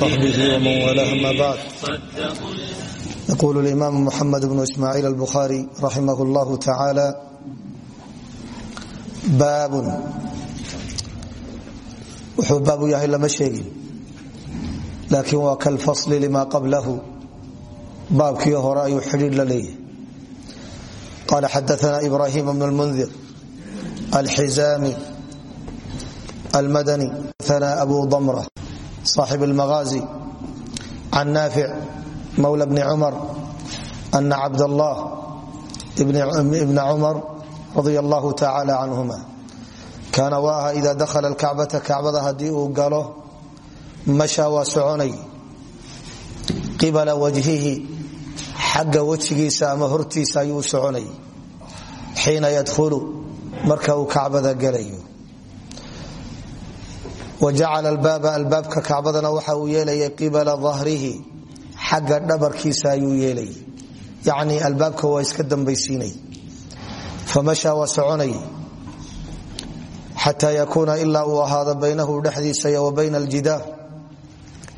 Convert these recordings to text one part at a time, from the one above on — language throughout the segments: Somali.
وصحبه ومن والاه ما بعد يقول الإمام محمد بن إسماعيل البخاري رحمه الله تعالى baab wuxuu baabu yahay lama sheegin laakiin waa kalfasli lima qablahu baabkii hore ayuu xidhiidh la leeyahay qala xadaana ibrahim bn اlmundir alxizaami almadani ana abu damra صاحب المغازي عن نافع مولى بن عمر أن عبد الله بن عمر رضي الله تعالى عنهما kaana waaha idaa dakhala alkacbata kacbada haddii uu galo mashaa waa soconay qibala wajhihi xagga wejigiisa ama hortiisa ayuu u soconay xiina yadkhulu marka uu kacbada galayo wa jacala albaaba albaabka kacbadana waxa uu yeelayay qibala dahrihi xagga dhabarkiisa ayuu yeelayay yacnii albaabka waa iska dambaysiinay famashaa waa soconay xataa yakuuna ilaa uu ahaado baynahu dhexdiisa wa bayna aljidaar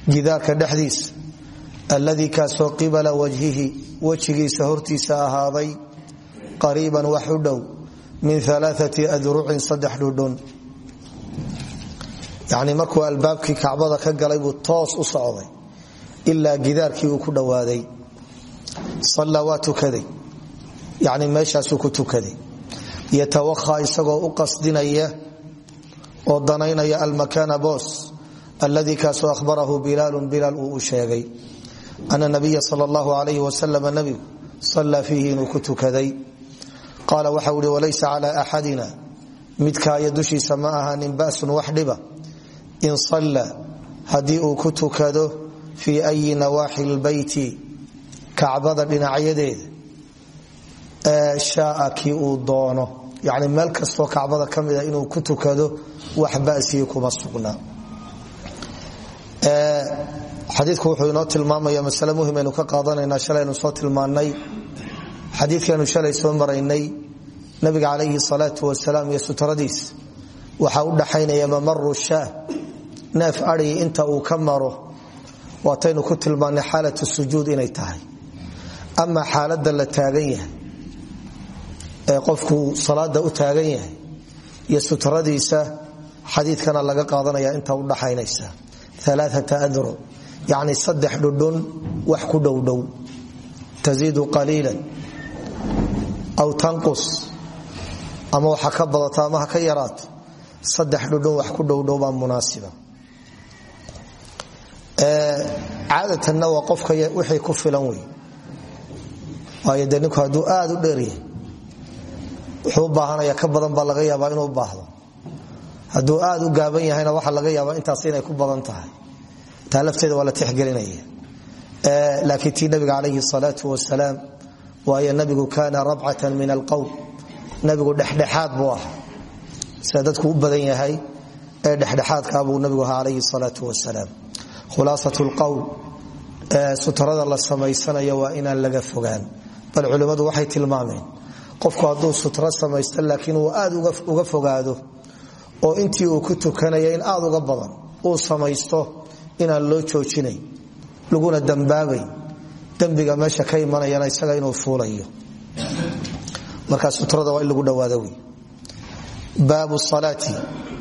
jidaarka dhexdiisa alladii kaasoo qibala wajhihi wejigiisa hortiisa ahaaday qariiban wax u dhow min alaaati adrucin saddex dhudhun yacnii markuu albaabkii kacbada ka galay buu toos u socday ilaa gidaarkii uu ku dhowaaday sallaa waa tukaday yacnii meeshaasuu ku tukaday. Isagoo u qasdinaya oo danaynaya almakaana boos alladii kaasoo ahbarahu bilaalu bilaal uu u sheegay ana nabiya sal allahu alayh wasalam nabigu sallaa fiihi inuu ku tukaday. Qaala waxau ihi walaysa cala axadina midkaaya dushiisa ma ahaanin basun wax in salla haddii uu ku tukado fii ayi nawaaxi lbeyti kacbada dhinacyadeeda ee shaaa kii uu doono. Yani meel kastoo kacbada ka mida inuu ku tukado wax basiyi kuma sugna. Xadiiku wuxuu inoo tilmaamaya masale muhiim aynu ka qaadanayna shalaynu soo tilmaannay. Xadiikanu shalay soo maraynay nabiga calayhi salaatu wasalaam iyo sutradiis u dhaxaynaya mamaru shaah neef adhi inta uu ka maro waataynu ku tilmaannay xaalatu sujuud inay tahay. Ama xaalada la taagan yahay ee qofku salaada u taagan yahay iyo sutradiisa xadiikana laga qaadanaya inta udhaxaynaysa aaaa adru yani saddex dhudhun wax ku dhowdhow taziidu qaliilan aw tanqus ama waxa ka badato ama ka yaraato saddex dhudhun wax ku dhowdhow baa munaasiba caadatanna waa qofka wixii ku filan wey waayo de ninku aad u dheeryahay wuxuu baahanaya ka badan baa laga yaabaa inuu baahdo. Hadduu aad u gaaban yahayna waxa laga yaabaa intaas inay ku badan tahay. Taa lafteeda waa la laakiin tii nabiga calayhi salaau wasalaam waayo nabigu kaana rabcatan min alqowl nabigu dhexdhexaad buu ah sida u badan yahay ee dhexdhexaadkaa buu nabigu ahaa calayhi salaau wasalaam khulaasat lqowl sutrada la samaysanayo waa inaan laga fogaan. Bal culimmadu waxay tilmaameen qofku hadduu sutro samaysto laakiin uu aad uga fogaado oo intii uu ku tukanaya in aad uga badan uu samaysto inaan loo joojinayn laguna dambaabayn dembiga meesha ka imanayana isaga inuu fuulayo. Markaa sutrada waa in lagu dhawaado wey baabu salaati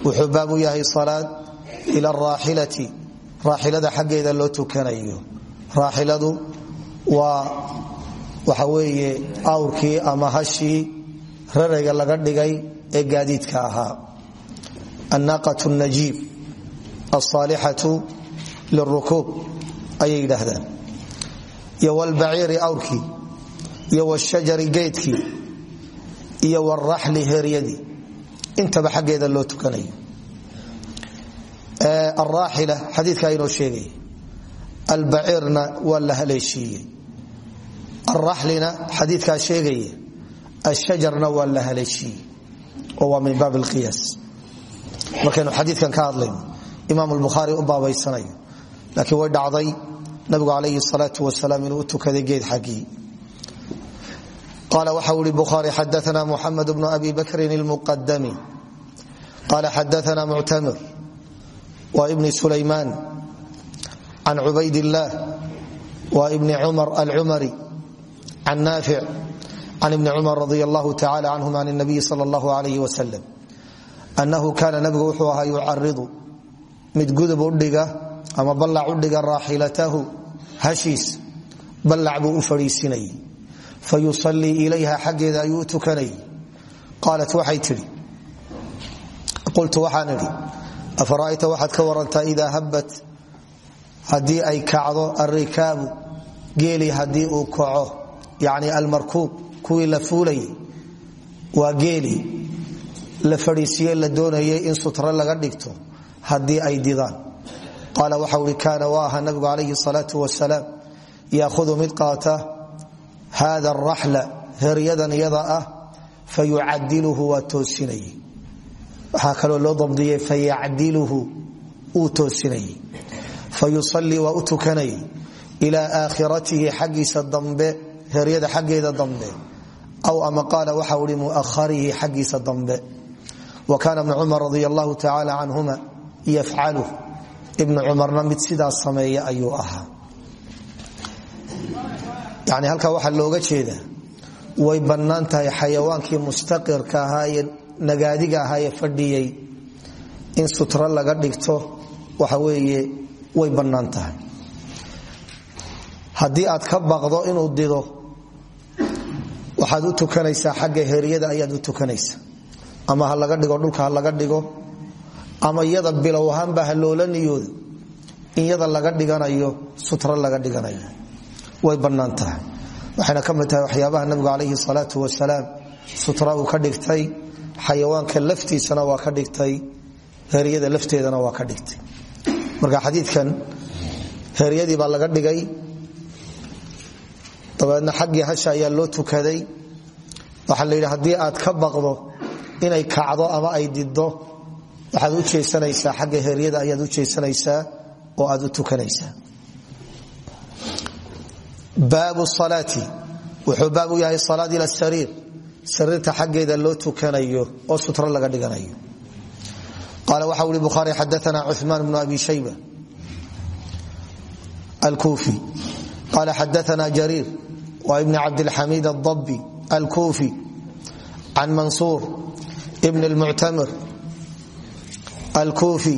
wuxuu baabu yahay salaad ila araaxilati raaxilada xaggeeda loo tukanayo. Raaxiladu waa waxa weeye awrkii ama hashii rarayga laga dhigay ee gaadiidka ahaa. Annaaqatu najiib alsaalixatu lirukuub ayay yidhaahdaan. Iyo wlbaciiri awrkii iyo wshajari geydkii iyo wraxli heeryadii. Intaba xaggeeda loo tukanayo araaxila xadiika inoo sheegay. Albaciirna waa la haleeshiiyey. Araxlina xadiikaa sheegaya ashajarna waa la haleeshiiyey. Oo waa min baab lqiyaas markaynu xadiikan ka hadlayno imaam lbukhaari u baabaysanayo. Laakiin way dhacday nabigu calayhi salaau wasalaam inuu u tukaday geed xaggii qaala waxa ui bukhaari xadaana muxamed bnu abi bakrin ilmuqadami qaala xadaana muctamir waa ibni sulaymaan can cubaydillaah wa ibni cumar alcumari can naafic can ibni cumar radi allahu tacala canhum can nabiyi sal allahu alayh wasalam annahu kaana nabigu wuxuu ahaa yucaridu mid gudub udhiga ama ballac u dhiga raaxilatahu hashiis ballac buu u fadhiisinayay. Fa yusallii ilayha xaggeeda ayuu u tukanayay. Qaalat waxay tidhi? Qultu waxaan idhi afara'ayta waxaad ka warantaa idaa habbat haddii ay kacdo alrikaabu geeli haddii uu kaco yacni almarkuub kuwii la fuulayay waa geeli la fadhiisiye la doonayay in sutra laga dhigto haddii ay didaan qaala waxau hi kaana waa aha nabigu calayhi salaau wasalaam yaahudu mid qaata hada araxla heryadan iyada ah fa yucadiluhu waa waxaa kaloo loo dabdiyey fayacdiluhu uu toosinayay fa yusallii waa u tukanayay ilaa aakhiratihi xaggiisa dambe heryada xaggeeda dambe. Aw ama qaala waxau hi muaharihi xaggiisa dambe. Wa kaana bnu cumar radi allahu tacaala canhuma yafcalu ibnu cumarna mid sidaas sameeya ayuu ahaa. Yani halkaa waxaa looga jeedaa way bannaan tahay xayawaankii mustaqirka ahaa nagaadiga ahaa ee fadhiyey in sutro laga dhigto waxa weeye way bannaan tahay. Aad ka baqdo inuu dido waxaad u tukanaysaa xagga heryada ayaad u tukanaysaa. Ama ha laga dhigo dhulka ha laga dhigo ama iyada bilow ahaanba ha loola niyoodo laga dhiganayo sutro laga dhiganayo. Way bannaan tahay. Waxayna tahay waxyaabaha nabigu calayhi salaatu wasalaam sutra uu ka dhigtay xayawaanka laftiisana waa ka dhigtay heryada lafteedana waa ka dhigtay. Marka xadiidkan heryadii baa laga dhigay. Dabeedna xaggii hasha ayaa loo tukaday. Waxaa la yidhi aad ka baqdo inay kacdo ama ay diddo waxaad u jeesanaysaa xagga heryada ayaad u jeesanaysaa oo aad u tukanaysaa. Baabu salaati. Wuxuu baab u yahay salaad ila sariir sariirta xaggeeda loo tukanayo oo sutro laga dhiganayo qaala waxa ui bukhaari xadaana cuثmaan bnu abi shayba alkuufi qaala xadaana jariir wa ibni cabdilxamiid الdabi alkuufi can mansuur ibn اlmuctamir alkuufi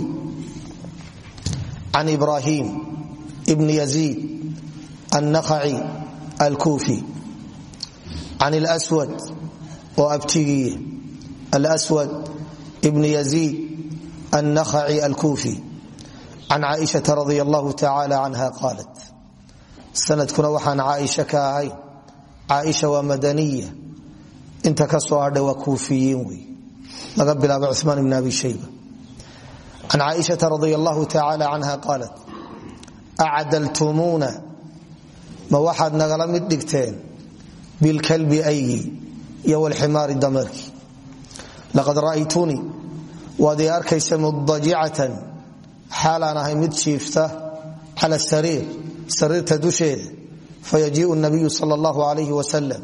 can ibrahim ibn yaziid oo abtigiiye alswad bn yaziid annakhaci alkuufi can caaishata radi allahu tacaala canha qaalat sanadkuna waxaan caaisha ka ahayn caaisha waa madaniya. Inta ka soo hadhay waa kuufiyiin wey laga bilaabo cumaan bn abi shayba. Can caaishata radi allahu tacaala canha qaalat ma waxaad nagala mid dhigteen? Bilkalbi aygii iyo wlximaari dameerkii laqad ra'aytunii waad ii arkaysa mudajicatan xaalaan mid jiifta cala sariir sariirta dusheeda fayajiiu nabiyu sal allahu alayh wasalam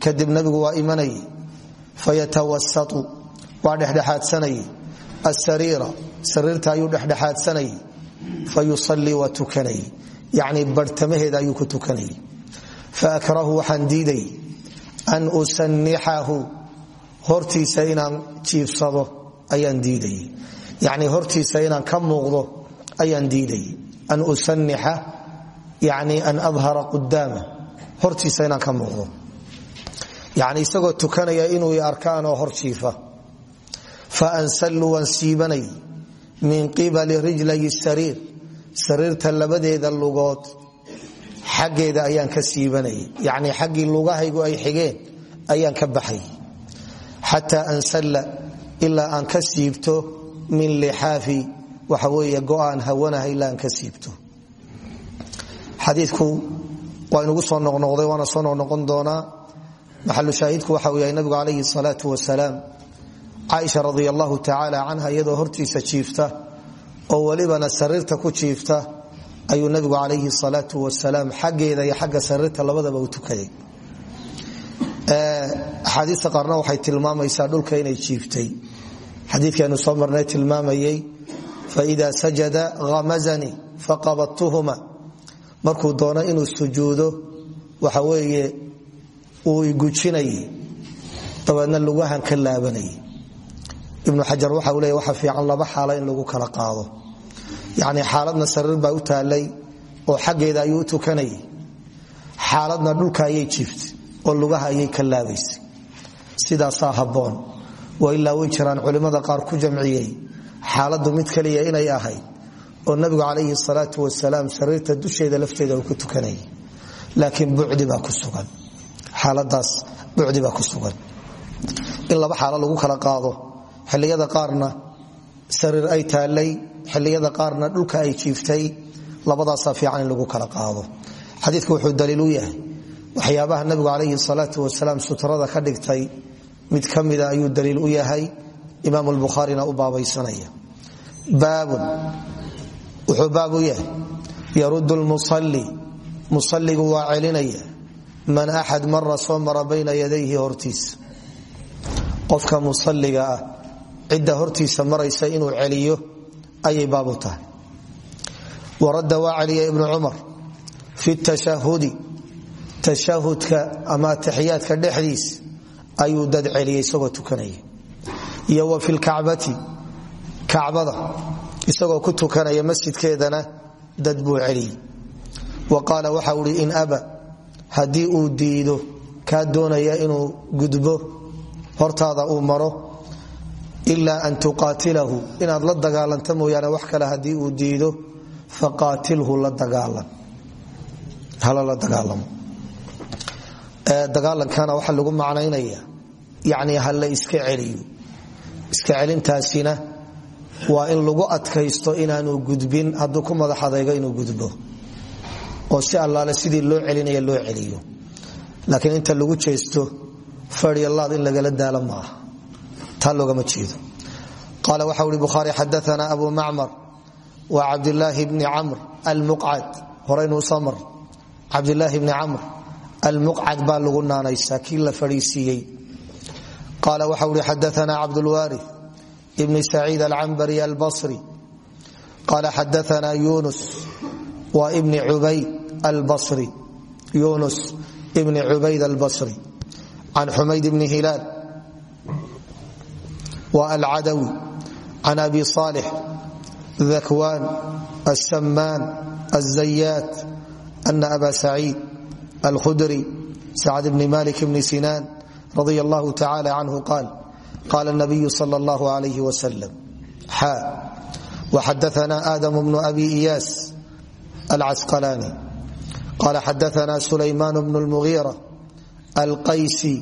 kadib nabigu waa imanayay fayatawasatu waa dhexdhexaadsanayay. Asariira sariirta ayuu dhexdhexaadsanayay fayusalii waa tukanayay. Yani barhtamaheeda ayuu ku tukanayay. Faakrahu waxaan diiday an usanixahu hortiisa inaan jiifsado ayaan diidayay yani hortiisa inaan ka muuqdo ayaan diidayay an usanixa yani an adhara qudaama hortiisa inaan ka muuqdo yani isagoo tukanaya inuu i arkaanoo hor jiifa faansallu waan min qibali rijlay sariir sariirta labadeeda lugood xaggeeda ayaan ka siibanayay yacnii xaggii lugahaygu ay xigeen ayaan ka baxay. Xataa ansalla ilaa aan ka siibto min lixaafi waxa weeye go'aan hawanaha ilaa aan ka siibto. Waa inugu soo noqnoqday waana soo noqnoqon doonaa. Maxalu shaahidku waxa uu yahay nabigu calayhi salaatu wasalaam. Caaisha radi allahu tacaala canha iyadoo hortiisa jiifta oo welibana sariirta ku jiifta ayuu nabigu calayhi salaau wasalaam xaggeeda iyo xagga sariirta labadaba u tukaday axaadiista qaarna waxay tilmaamaysaa dhulka inay jiiftay. Xadiikeenu soo marnay tilmaamayey faida sajada hamazanii faqabadtuhuma. Markuu doono inuu sujuudo waxa weeye uu igujinayay dabeedna lugahan ka laabanayay. Ibnu xajar waxa uu leya waxa fiican laba xaalo in lagu kala qaado yacni xaaladna sariir baa u taallay oo xaggeeda ayuu u tukanayay. Xaaladna dhulka ayay jiiftay oo lugaha ayay ka laabaysay sidaasaa habboon. Waa way jiraan culimmada qaar ku jamciyey xaaladdu mid kaliya inay ahayd oo nabigu calayhi salaatu wasalaam sariirta dusheeda lafteeda uu ku tukanayay. Laakiin bucdi baa ku sugan. Xaaladaas bucdi baa ku sugan. In laba xaalo lagu kala qaado xilliyada qaarna sariir ay taallay xilliyada qaarna dhulka ay jiiftay labadaasaa fiican in lagu kala qaado. Xadiidku wuxuu daliil u yahay waxyaabaha nabigu calayhi salaatu wasalaam sutrada ka dhigtay mid ka ayuu daliil u yahay imaam lbukhaarina u baabaysanaya. Baabun wuxuu baab u yahay yarud lmusalli musalligu waa celinaya man axad mara soo mara bayna yadayhi hortiisa qofka musalliga ah cidda hortiisa maraysa inuu celiyo ayay baabu tahay. Waradda waa celiya ibnu cumar fi tashahudi tashahudka ama taxiyaadka dhexdiis ayuu dad celiyay isagoo tukanaya. Iyo wa fi lkacbati kacbada isagoo ku tukanaya masjidkeedana dad buu celiyey wa qaala waxa uhi in aba haddii uu diido kaa doonaya inuu gudbo hortaada uu maro ilaa an tuqaatilahu. Inaad la dagaalanta mooyaane wax kale haddii uu diido faqaatilhu la dagaalan. Hala la dagaalamo. Dagaalankana waxaa lagu macnaynaya yani hala iska celiyo. Iska celintaasina waa in lagu adkaysto inaanu gudbin hadduu ku madax inuu gudbo. Oo si allaale sidii loo celinaya loo celiyo. Laakiin inta lagu jeesto fadiyalaad in lagala daalo ma qaala waxa uhi bukhaari xadaana abu macmar wa cabdilaahi bni camr almuqcad. Horeynuu soo mar cabdilaahi bni camr almuqcad baa lagu naanaysaa kii la fadhiisiiyey qaala waxa uhi xadaana cabdulwaari bni saciid alcambari albasri. Qaala xadaana yunus wa bni ubayd albasri. Yunus bni cubayd albasri. Can xumayd bni hilaal wa alcadawi can abi صaalix dhakwaan aلsamaan الzayaat ana aba saciid alkhudri sacd bni malik bni sinaan radia allahu tacala canhu qaal qala nabiyu sal اllah alayh wslm xa waxadaana aadam bnu abi iyaas alcasqalaani qala xadaana sulaymaan bnu lmugiira alqaysi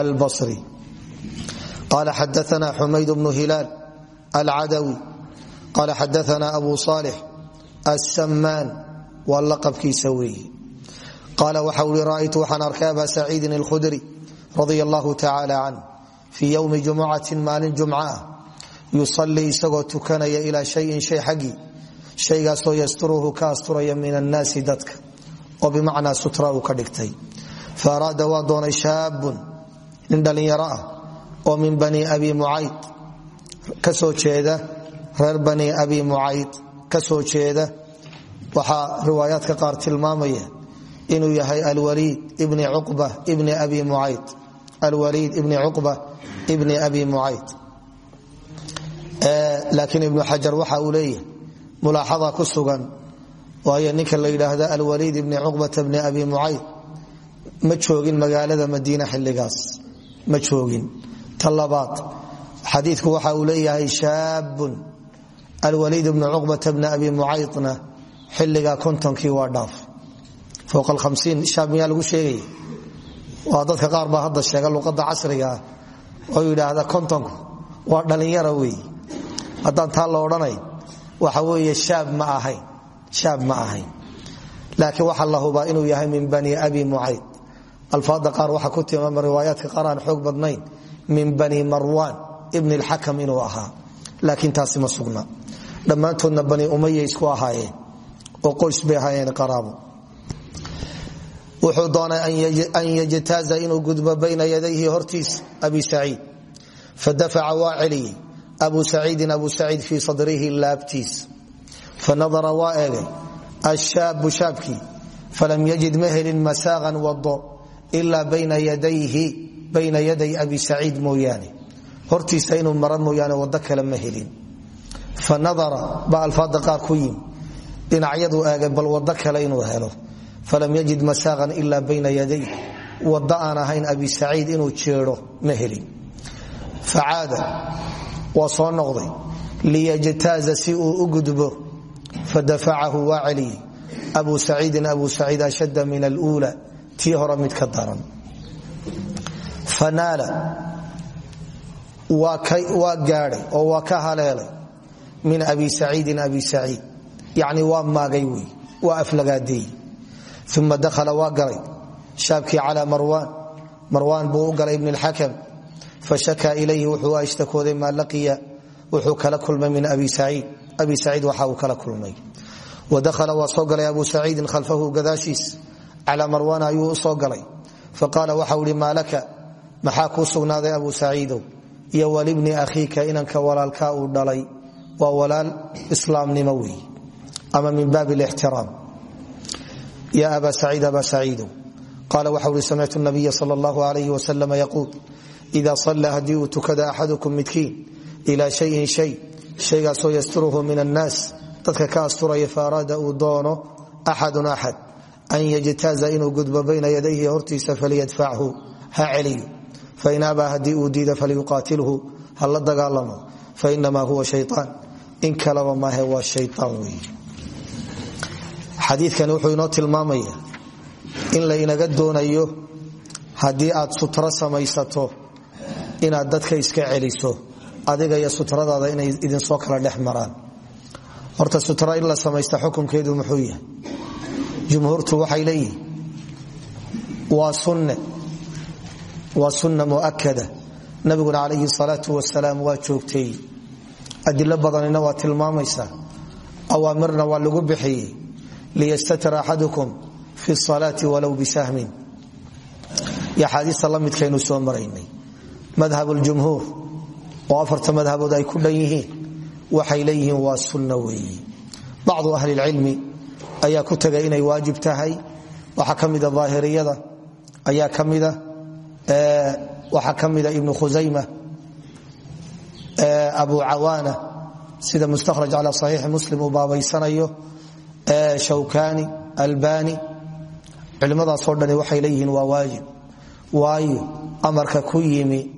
albasri qala xadaana xumayd bnu hilaal alcadawi qala xadaana abu صaalix assamaan waa laqabkiisa weeye qaala waxa ui ra'aytu waxaan arkay aba saciidin alkhudri radia allahu tacala canh fii ywmi jumucatin maalin jumca ah yusalii isagoo tukanaya ilaa shayin shay xaggii shaygaasoo yasturuhu ka asturaya min annaasi dadka oo bimacnaa sutra uu ka dhigtay fa araada waa doonay shaabun nin dhallinyaro ah oo min bani abi mucayd ka soo jeeda reer bani abi mucayd ka soo jeeda. Waxaa riwaayaadka qaar tilmaamaya inuu yahay alwaliid ibni cuqba ibni abi mucayd alwaliid ibni cuqba ibni abi mucayd laakiin ibnu xajar waxa uu leeyahay mulaaxada ku sugan waayo ninka la yidhaahda alwaliid ibni cuqbata bni abi mucayd ma joogin magaalada ta labaad. Xadiidku waxa uu leeyahay shaabun alwaliid ibni cuqbata bni abi mucaydna xilligaa kontonkii waa dhaaf. Miyaa lagu sheegaya waa dadka qaar baa hadda sheega luqadda casriga ah oo yidhaahda kontonku waa dhallinyara weeye haddaan taa la odhanayn waxa weeye shaab ma ahayn shaab ma ahayn. Laakiin waxa la hubaa inuu yahay min bani abi mucayd alfaada qaar waxa ku tilmaama riwaayaadka qaar aan badnayn min bani marwan ibn اlxakam inuu ahaa. Laakiin taasi ma sugna. Bani umaya isku ahaayeen oo qoys bay ahaayeen qaraabo wuxuu doonay an yajtaaza inuu gudbo bayna yadayhi hortiisa abi saciid. Fadafaca waa abu saciidin abu saciid fii sadrihi laabtiis. Fanadara waa eegay ashaabu shaabkii falam yajid ma helin masaaqan wado ilaa bayna yaday abi saciid mooyaane. Hortiisa inuu mara mooyaane wado kale ma helin. Fanadara ba alfaada qaar ku yimi dhinacyadu eegay bal wado kale inuu helo. Falam yajid masaaqan ila bayna yaday wado aan ahayn abi saciid inuu jeedo ma helin. Facaada waa soo noqday liyajtaaza si uu u gudbo. Fadafacahu waa celiyey. Abu saciidin abu saciid ashadda min aluula tii hore mid daran fanaala waa gaadhay oo waa ka haleelay min abi saciidin abi saciid. Yani waa maagay wey waa aflagaadeey uma dakhala waa galay. Shaabkii calaa marwaan. Marwaan buu u galay ibn اlxakam fashakaa ilayhi wuxuu ashtakooday maa laqiya. Wuxuu kala kulmay min abi saciid. Abi saciid waxa uu kala kulmay. Wadakhala waa soo galay abu saciidin khalfahu gadaashiis. Calaa marwaan ayuu u soo galay. Faqaala waxau laka maxaa kuu sugnaaday abu saciidow iyo walibni akhiika inanka walaalkaa uu dhalay? Waa walaal islaamnimo wey ama min baab lixtiraam ya aba saciid aba saciidow qaala waxau ihi samictu nabiya sal allahu alayh wasalam yaquul ida sallaa haddii uu tukada axadukum midkiin ilaa shayin shay shaygaasoo yasturuhu min annaas dadka ka asturaya faaraada uu doono axadun axad an yajtaaza inuu gudbo bayna yadayhi hortiisa falyadfachu ha celiyo fain abaa haddii uu diida falyuqaatilhu ha la dagaalamo fainamaa huwa shayaan in kalaba maahe waa shayaan wey xadiikani wuxuu inoo tilmaamaya in laynaga doonayo haddii aad sutro samaysato inaad dadka iska celiso adiga iyo sutradaada inay idin soo kala dhex maraan horta sutra in la samaysta xukunkeedu muxuu yahay waa sunne waa sunna muakada nabiguna calayhi salaatu wasalaam waa joogteey adilo badanina waa tilmaamaysaa awaamirna waa lagu bixiyey. Liyastatira axadukum fi salaati walow bisahmin axaadiista la midkaynu soo maraynay. Madhab ljumhuur oo afarta madhabood ay ku dhan yihiin. Waxay leeyihiin waa sunna weeyi. Bacdu ahli lcilmi ayaa ku tegay inay waajib tahay. Waxaa ka mida aahiriyada ayaa waxaa ka mida ibnu khusayma abu cawaana sida mustakhraj cala saxiixi muslim uu baabaysanayo shawkani albani culimmadaasoo dhani waxay leeyihiin waa waajib. Waayo amarka ku yimi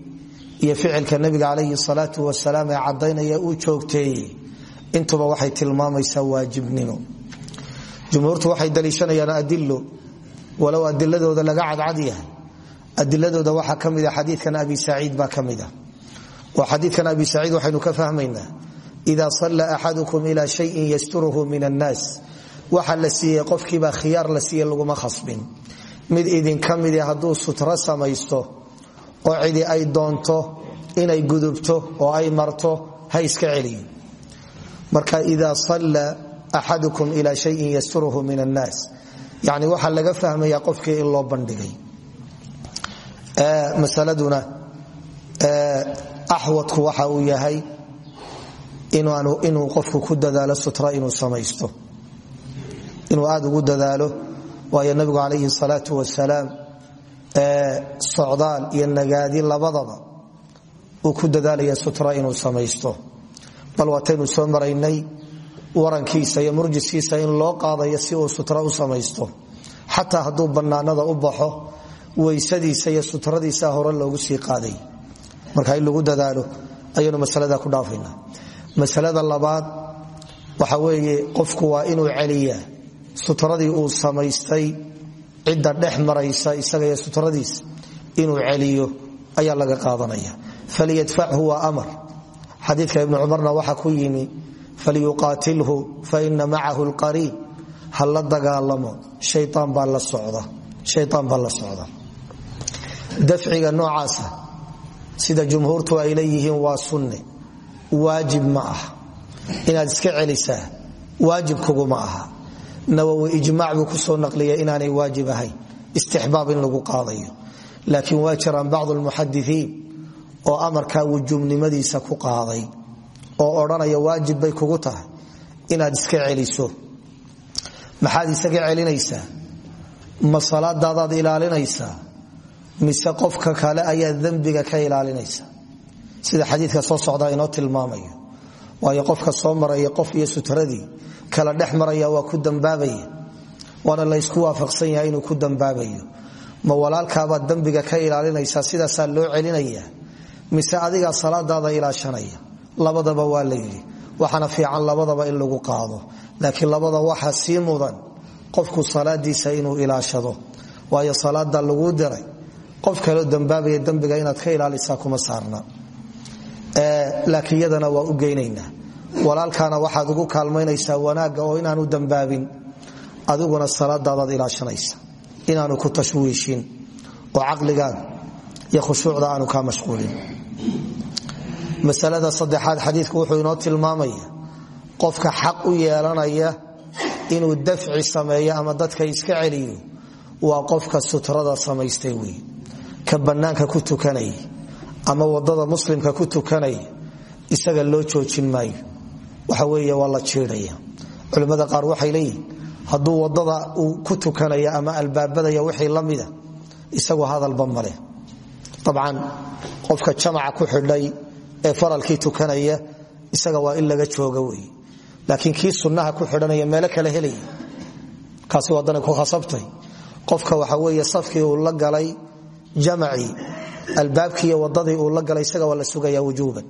iyo ficilka nabiga calayhi salaatu wasalaam ee caddaynaya uu joogteeyey intuba waxay tilmaamaysaa waajibnimo. Jumhuurtu waxay daliishanayaan adilo walow adiladooda adiladooda waxaa ka mida xadiikan abi saciid baa ka oo xadiikan abi saciid waxaynu ka fahmaynaa ida salla axadukum ila shayin yasturuhu min annaas. Waxa la siiyey qofkiibaa khiyaar la siiye laguma khasbin. Mid idinka midi hadduu sutro samaysto oo cidi ay doonto inay gudubto oo ay marto ha iska celiyo. Marka ida salla axadukum ila shayin yasturuhu min annaas. Yani waxaa laga fahmaya qofkii in loo bandhigay masaladuna axwadku waxa uu yahay inuu qofku ku dadaalo sutra inuu samaysto. Inuu aad ugu dadaalo waayo nabigu calayhi salaatu wasalaam socdaal iyo nagaadi labadaba uu ku dadaalaya sutra inuu samaysto. Bal waataynu soo maraynay warankiisa iyo murjiskiisa in loo qaadayo si uu sutra u samaysto. Xataa hadduu bannaanada u baxo weysadiisa iyo sutradiisa hore loogu sii qaaday. Marka in lagu dadaalo ayaynu masalada ku dhaafayna. Masalada labaad waxa weeye qofku waa inuu celiyaa sutradii uu samaystay cidda dhex maraysa isaga iyo sutradiisa inuu celiyo ayaa laga qaadanaya. Falyadfachu waa amar. Xadiidka ibnu cumarna waxaa ku yimi falyuqaatilhu faina macahu lqariin ha la dagaalamo. Shayaan baa la socda dafciga noocaasa sida jumhuurtu ay leeyihiin waa sunne. Waajib ma aha. Inaad iska celisaa waajib kuguma aha. Nawowi ijmaac buu ku soo naqliya inaanay waajib ahayn istixbaab in lagu qaadayo. Laakiin waa jiraan bacdu lmuxadisiin oo amarkaa wujuubnimadiisa ku qaaday oo odhanaya waajib bay kugu tahay inaad iska celiso. Maxaad isaga celinaysaa? Ma salaadaadaad ilaalinaysaa mise qofka kale ayaa dembiga ka ilaalinaysa. Sida xadiidka soo socda inoo tilmaamayo. Waayo qofka soo maraya qof iyo sutradii kala dhex waa ku dambaabaya waana laysku waafaqsan yahay inuu ku dambaabayo. Ma walaalkaabaad dembiga ka ilaalinaysaa sidaasaa loo celinaya? Mise adigaa salaadaada ilaashanaya? Labadaba waa la yidhi. Fiican labadaba in lagu qaado. Laakiin labada waxaa sii mudan. Qofku salaadiisa inuu ilaashado. Waayo salaada laguu diray qof kaloo dambaabaya dembiga inaad ka ilaalisaa kuma saarna. Laakiin yadana waa u geynaynaa. Walaalkaana waxaad ugu kaalmaynaysaa wanaagga oo inaanu dambaabin. Adiguna salaadaadaad ilaashanaysa. Inaanu ku tashwiishin. Oo caqligaaga iyo khushuucda aanu kaa mashquulin. Masalada saddexaad xadiidku wuxuu inoo tilmaamaya qofka xaq u yeelanaya inuu dafci sameeyo ama dadka iska celiyo waa qofka sutrada samaystay wey ka bannaanka ku tukanaya ama waddada muslimka ku tukanaya isaga loo joojin maayo. Waxa weeye waa la jiidhaya culimmada qaar waxay leeyihiin hadduu waddada uu ku tukanaya ama albaabadaya wixii la isagu hadalba male dabcan qofka jamaca ku xidhay ee faralkii tukanaya isaga waa in laga jooga wey laakiin kii sunnaha ku xidhanaya meelo kale helaya kaasi waddana ku khasabtay. Qofka waxa weeye safkii uu la galay jamacii albaabkiiyo wadadii uu la galay isaga waa sugaya wujuuban.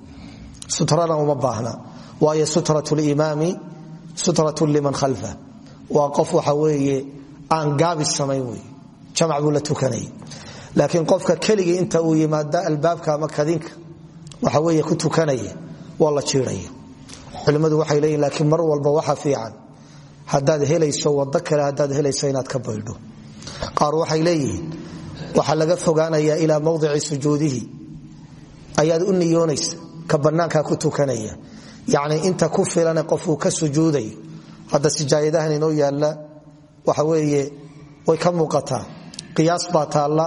Sutrana uma baahna. Waayo sutrat limaami sutratun liman khalfa. Waa qof waxa aan gaabis samayn wey la tukanaya laakiin qofka keligii inta uu yimaada albaabka ama kadinka waxa weeye ku tukanaya waa la jiiraya waxay leeyihiin laakiin mar walba waxa fiican. Haddaad helayso wado kale haddaad helayso inaad ka baydho qaar waxay leeyihiin waxaa laga fogaanayaa ilaa mawdici sujuudihi. Ayaad u niyoonaysa ka bannaankaa ku tukanaya. Yacni inta ku filane qofuu ka sujuudayo hadda sijaayadahan inoo yaalla waxa weeye way ka muuqataa. Qiyaas baa taalla.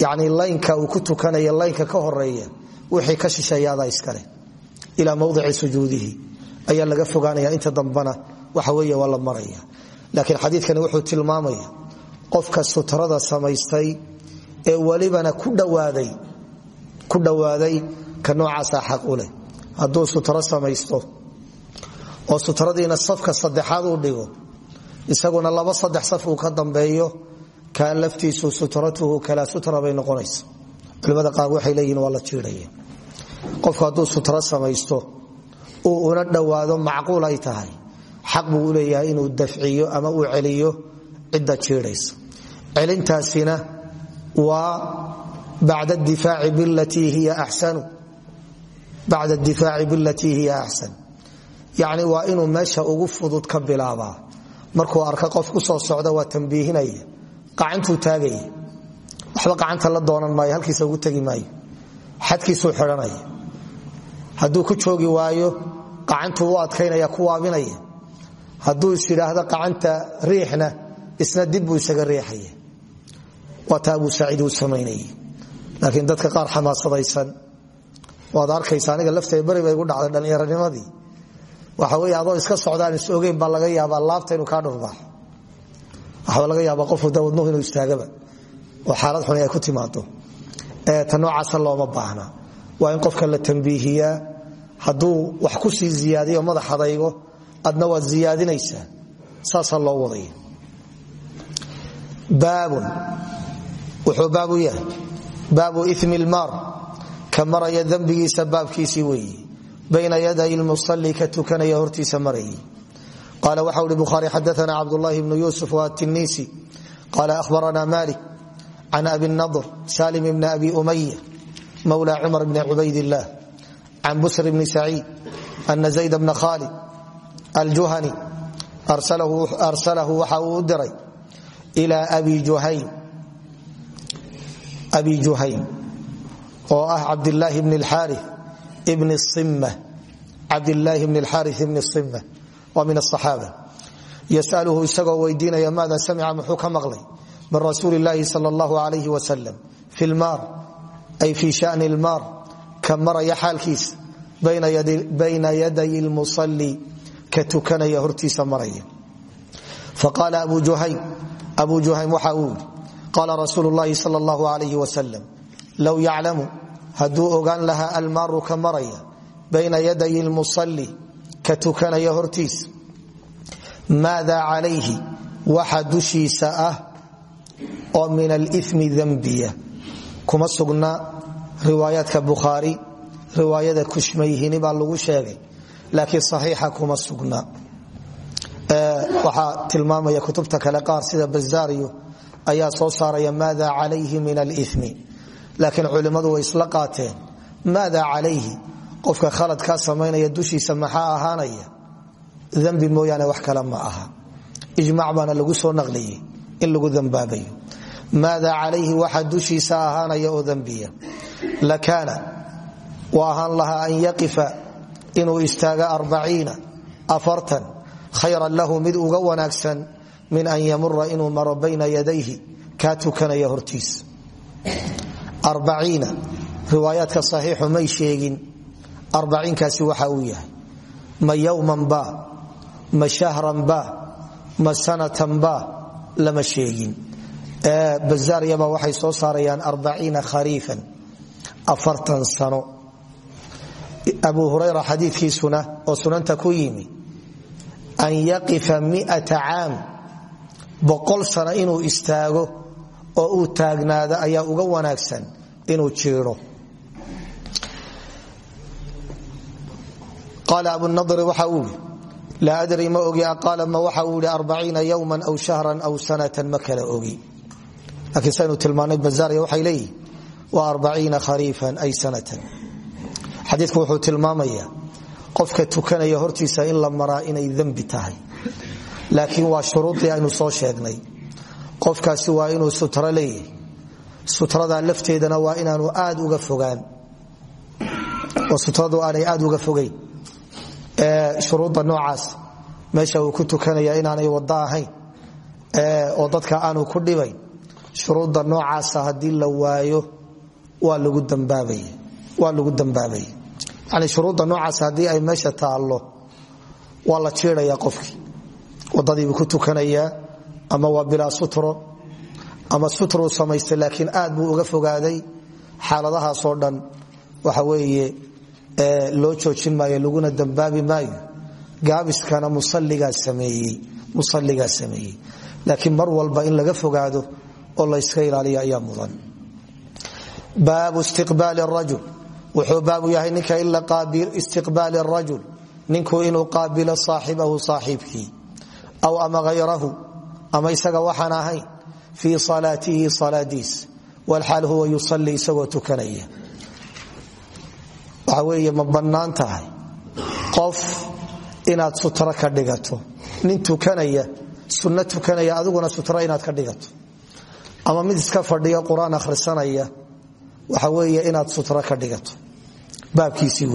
Yacni laynka uu ku tukanaya laynka ka horreeya wixii ka shisheeyaadaa iskale ilaa mawdici sujuudihi. Ayaa laga fogaanaya inta dambana waxa weeye waa la maraya. Laakiin xadiidkani wuxuu tilmaamaya qofka sutrada samaystay ee welibana ku dhowaaday ka noocaasaa xaq u leh. Hadduu sutro samaysto oo sutradiina safka saddexaad uu dhigo isaguna laba saddex saf uu ka dambeeyo kaan laftiisu sutratuhu kalaa sutra bay noqonaysa. Culimada qaar waxay leeyihiin waa la jiidhaya qofku hadduu sutro samaysto uu una dhowaado macquul ay tahay. Xaq buu u leeyahay inuu dafciyo ama uu celiyo cidda jiidhaysa celintaasina waa bacda difaaci bilatii hiya axsan. Yacni waa inuu meesha ugu fudud ka bilaabaa. Markuu arka qof ku soo socda waa tambiihinaya qacantuu taagaya waxba qacanta la doonan maayo halkiisa ugu tegi maayo. Xadkiisuu xidhanaya hadduu ku joogi waayo qacantuu u adkaynaya ku waabinaya. Hadduu is qacanta riixna isna dib buu isaga riixaya waa taa abuu saciid uu samaynayay. Laakiin dadka qaar xamaasadaysan waad arkaysa aniga laftay beri bay gu dhacday dhallinyaronimadii waxa wey adoo iska socdaan is ogeyn laga yaabaa laabta inuu kaa dhurbaaxo waxaa laga yaabaa qofu da wadnuhu inuu istaagaba. Oo xaalad xuni ay ku timaado ta noocaasa looma baahna. Waa in qofka la tambiihiyaa hadduu wax ku sii ziyaadiyo madax adna waad ziyaadinaysaa. Saasaa loo wadaya baabun wuxuu baabu yahay. Baabu imi lmaar ka maraya dembigiisa baabkiisii weeye bayna yaday lmusali ka tukanaya hortiisa marayay qaala waxa uhi bukhaari xadaana cabdulahi bnu yusuf watinisi qaala ahbarana malik can abi nadr salim bni abi umaya mawla cumar bni cubaydillah can busr bni saciid ana zayd bna khalid aljuhani arsalahu waxa uu u diray abi juhaym abi juhaym oo ah cabdilaahi bni xaari bni sim cabdilaahi bni xaari bni sima waa min asaxaaba yasaluhu isagoo weydiinaya maada samica? Muxuu ka maqlay. Min rasuuli illaahi sal allahu alayh wasalam fi lmaar ay fi shani lmaar ka maraya xaalkiisa bayna yaday lmusalli ka tukanaya hortiisa maraya. Faqaala abu juhaym waxa uu yidhi qaala rasuulu llahi sal allahu alayh wasalam low yaclamu hadduu ogaan lahaa almaaru ka maraya bayna yaday lmusalli ka tukanaya hortiisa maada calayhi waxa dushiisa ah oo min alimi dembiya kuma sugna riwaayaadka bukhaari riwaayada kushmayhini baa lagu sheegay laakiin saxiixa kuma sugna waxaa ayaa soo saaraya maada calayhi min alimi laakiin culimmadu way isla qaateen maada calayhi? Qofka khaladkaa samaynaya dushiisa maxaa ahaanaya? Dembi mooyaane wax kale ma aha. Ijmac baana lagu soo naqliyey in lagu dembaabayo maada calayhi waxa dushiisa ahaanaya oo dembiya lakaana wa ahaan lahaa an yaqifa inuu istaaga arbaciina afartan khayran lahu mid uga wanaagsan min an yamura inuu maro bayna yadayhi kaa tukanaya hortiisa arbaciina riwaayaadka saxiixu may sheegin arbaciinkaasi waxa uu yahay ma yowman ba ma shahran ba ma sanatan ba lama sheegin. Bazaariyaba waxay soo saarayaan arbaciina khariifan afartan sano. Abu hurayra xadiikiisuna oo sunanta ku an yaqifa miata caam boqol sano inuu istaago oo uu taagnaado ayaa uga wanaagsan inuu jiiro qaala abunadri waxa uu yii laa adri ma ogi. Qaala ma waxa uu yihi arbaciina yowma aw shahran aw sanatan ma kala ogi. Laakiin saynu tilmaanay bazaariya waxay leeyihiin waa arbaciina khariifan ay sanatan. Xadiidku wuxuu tilmaamaya qofka tukanaya hortiisa in la laakiin waa shuruudii aynu soo sheegnay. Qofkaasi waa inuu sutro leeyahay. Sutrada lafteedana waa inaanu aad uga fogaan. Oo sutradu aanay aad uga fogayn shuruudda noocaas meesha uu ku tukanaya inaanay wado ahayn. Oo dadka aanu ku dhibayn. Shuruudda noocaasa haddii la waayo waa lagu dambaabaya yani shuruudda noocaas haddii ay meesha taallo waa la qofkii wadadiibuu ku tukanayaa ama waa bilaa sutro ama sutruu samaystay laakiin aad buu uga fogaaday xaaladahaasoo dhan. Waxa weeye loo joojin maayo laguna dambaabi maayo gaabiskana musalligaa sameeyey laakiin mar walba in laga fogaado oo layska ilaaliya ayaa mudan. Baabu istiqbaali rajul. Wuxuu baabu yahay ninka istiqbaali rajul. Ninku inuu qaabilo saaxibahu saaxiibkii aw ama hayrahu ama isaga waxaan ahayn fii salaatihi salaadiis walxaal huwa yusalii isagoo tukanaya. Waxa weeye ma bannaan tahay qof inaad sutro ka dhigato. Nin tukanaya sunno tukanaya adiguna sutro inaad ka dhigato. Ama mid iska fadhiya qur'aan akhrisanaya waxa weeye inaad sutro ka dhigato. Baabkiisii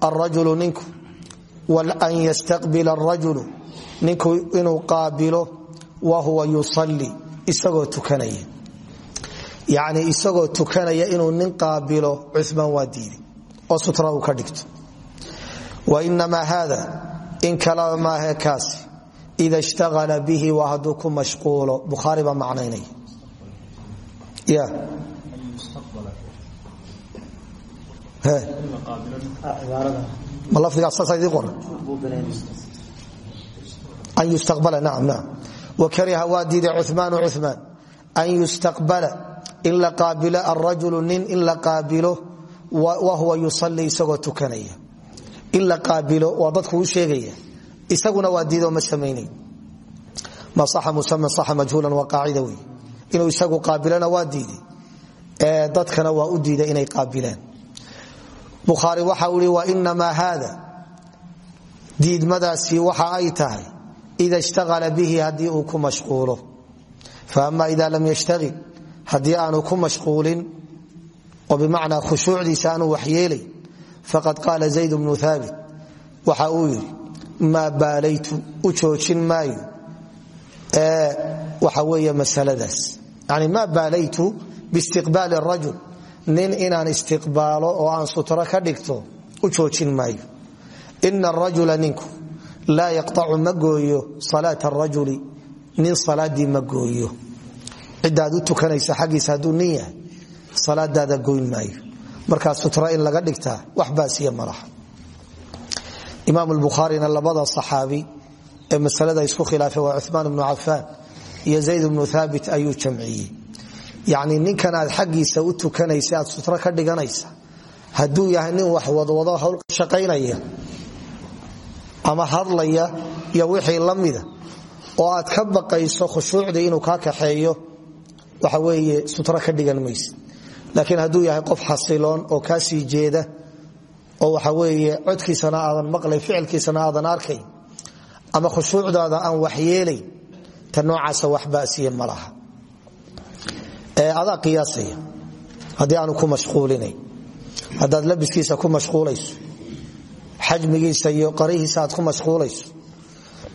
arajulu ninku an yastaqbila arajulu ninku inuu qaabilo wa huwa yusalli isagoo tukanaya yacni isagoo tukanaya inuu nin qaabilo cumaan waa diiday oo sutra uu ka dhigto wa inamaa haada in kalaba maahe kaasi ida ishtagala bihi waa hadduu ya ma lafdigaasaasaa idii qoran an yustaqbala nacam nacam wa kariha waa diiday cumaan an yustaqbala in la qaabilo arajulu nin in la qaabilo wa huwa yusalii isagoo tukanaya. In la qaabilo waa dadku u sheegaya. Isaguna waa diidoo ma samaynayn ma saxa musaman saxa majhuulan waa qaacida wey inuu isagu qaabilana waa diiday. Dadkana waa u diiday inay qaabilaan bukhaari waxa i wainamaa haada diidmadaasi waxa ay tahay ida ishtagala bihi haddii uu ku mashquulo. Faama ida lam yashtagil haddii aanu ku mashquulin oo bimacnaa khushuucdiisa aanu waxyeelay faqad qaala zayd bnu haabit waxa uu yidhi maa baalaytu u joojin maayo. Waxa weeye masaladaas. Yani maa baalaytu biistiqbaali rajul nin inaan istiqbaalo oo aan sutro ka dhigto u joojin maayo. Ina arajula ninku laa yaqtacu ma gooyo salaata arajuli nin salaadii ma gooyo. U tukanaysa xaggiisa hadduu nin goyn maayo. Markaa sutra in laga dhigtaa wax baasiya malaha. Imaam bukhaarina labada saxaabi ee masalada isku khilaafay waa cumaan bnu cafaan iyo zayd bnu thaabit ayuu jamciyey yacni ninkan aad xaggiisa u tukanaysa aad sutro ka dhiganaysa hadduu yahay nin wax wadwado hawl shaqaynaya ama hadlaya iyo wixii la oo aad ka baqayso khushuucdii inuu kaa kaxeeyo waxa weeye sutro ka dhigan mayse laakiin hadduu yahay qof xasiloon oo kaa sii jeeda oo waxa weeye codkiisana aadan maqlay ficilkiisana aadan arkay ama khushuucdaada aan waxyeelayn ta noocaasa wax laha adaa qiyaasaya. Haddii aanu ku mashquulinayn. Haddaad labiskiisa ku mashquulayso. Xajmigiisa iyo qarihiisa aad ku mashquulayso.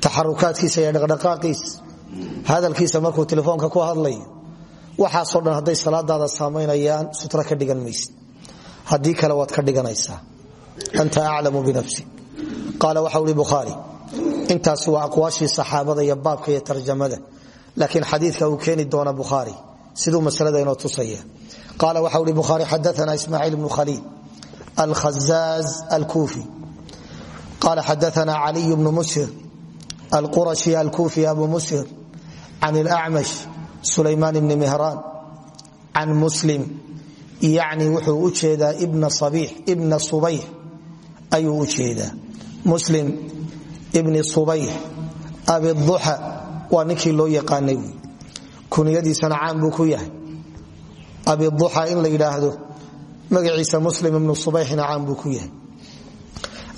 Taxarukaadkiisa iyo dhaqdhaqaaqiisa. Hadalkiisa markuu telefoonka ku hadlayo. Waxaasoo dhan hadday salaadaada saamaynayaan sutra ka dhigan maysid. Haddii kale waad ka dhiganaysaa. Anta aclamu binafsi. Qaala waxau hi bukhaari intaas waa aqwaashii saxaabada iyo baabka iyo tarjamada. Laakiin xadiika uu keeni doona bukhaari siduu maslada inoo tusaya. Qaala waxau hi bukhaari xadaana ismaaciil bnu khaliil alkhazaaz alkuufi. Qala xadaana caliy bnu mushir alqurashi alkuufi abu mushir can ilacmash sulaymaan bni mihraan can muslim. Yacni wuxuu u jeedaa ibna subayx ayuu u jeedaa. Muslim ibni subayx abiduxa waa ninkii loo yaqaanay. wy kuniyadiisana caan buu ku yahay abiduxa in la yidhaahdo magaciisa muslim ibnu subayxna caan buu ku yahay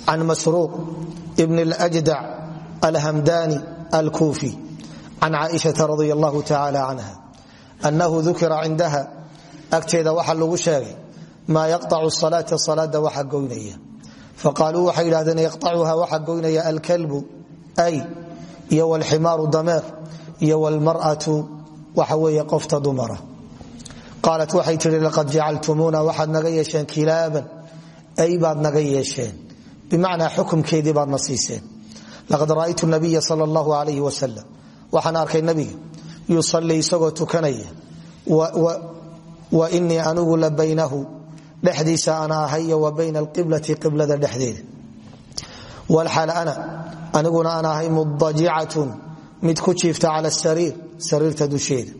can masruuq ibn اljdac alhamdani alkuufi can caaishaa radi allahu tacala canha annahu dukira cindaha agteeda waxa lagu sheegay maa yaqطacu salaata salaada waxa goynaya faqaaluu waxay yidhahdeen yaqطacuha waxa goynaya alkalbu ay iyo wlximaaru dameer iyo wlmar'atu waxa weeye qofta dumara. Qaalat waxay tihi laqad jacaltumuuna waxaad naga yeesheen kilaaban. Ay baad naga yeesheen. Bimacnaa xukumkeedii baadna siiseen. Laqad ra'aytu nabiya sal allahu alayh wasalam waxaan arkay nabiga yusalii isagoo tukanaya. Wa inii anigu la baynahu. Dhexdiisa ana ahayo wa bayna alqiblati qiblada dhexdeeda. Ahay sariir sariirta dusheeda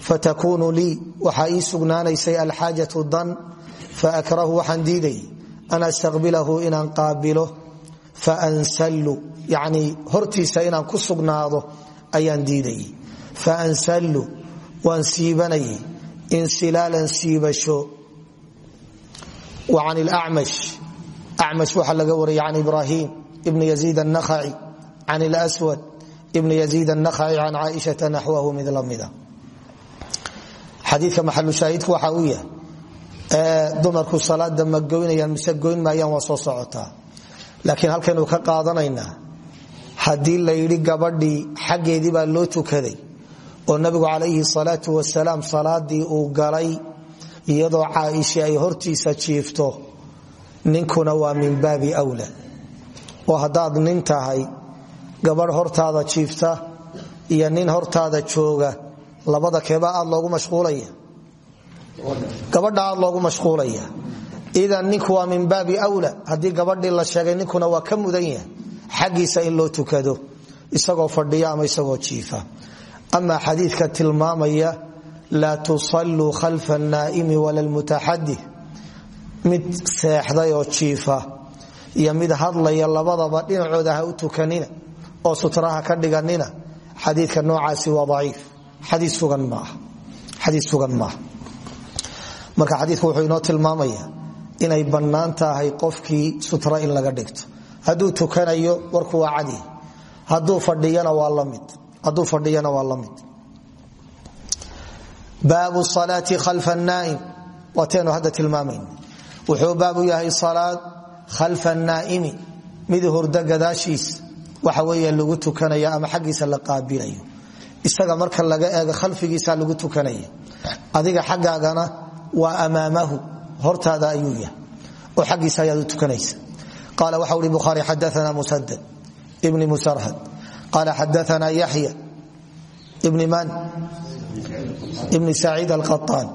fatakunu lii waxaa ii sugnaanaysay alxaajatu dan faakrahu waxaan diidayay an astaqbilahu inaan qaabilo faansallu yani hortiisa inaan ku sugnaado ayaan diidayay faansallu waan siibanayay insilaalan siibasho. Wa can ilacmash acmash waxaa laga wariyay can ibraahim ibn yaziid annakhaci can ilswad ibn yaziid annakhaci can caaishata naxwahu mid lamida xadiika maxalushaahidku waxa uu yahay dumarku salaada ma goynayaan mise goyn maayaan waa soo socotaa laakiin halkaynu ka qaadanaynaa haddii la yidhi gabadhii xaggeedii baa loo tukaday oo nabigu calayhi salaatu wasalaam salaadii uu galay iyadoo caaisha ay hortiisa jiifto ninkuna waa min baabi wla oo haddaad nin tahay gabadh hortaada jiifta iyo nin hortaada jooga labada keebaa aad loogu mashquulaya. Gabadha aad loogu mashquulaya. Idan ninku waa min baabi wla haddii gabadhii la sheegay ninkuna waa ka mudan yahay xaggiisa in loo tukado isagoo fadhiya ama isagoo jiifa. Ama xadiidka tilmaamaya laa tusalluu khalfa annaa'imi wala lmutaxadih mid seexday oo jiifa iyo mid hadlaya labadaba dhinacooda ha u tukanina oo sutraha ka dhiganina xadiidka noocaasi waa aciif xadii sugan maaha marka xadiiku wuxuu inoo tilmaamaya inay bannaan tahay qofkii sutra in laga dhigto. Hadduu tukanayo warku waa cadi. Hadduu fadhiyana waa la mid. Baabu salaati khalfa naaim waataynu hadda tilmaamayn. Wuxuu baabu yahay salaad khalfa naaimi mid hurda gadaashiis waxa weeye lagu tukanaya ama xaggiisa la qaabilayo isaga marka laga eego khalfigiisa lagu tukanaya adiga xaggaagana waa amaamahu hortaada ayuu yahay. Oo xaggiisa ayaad tukanaysa. Qaala waxa uri bukhaari xadaana musadad ibni musarhad. Qaala xadaana yaxya ibni man? Ibni saciid alqaaan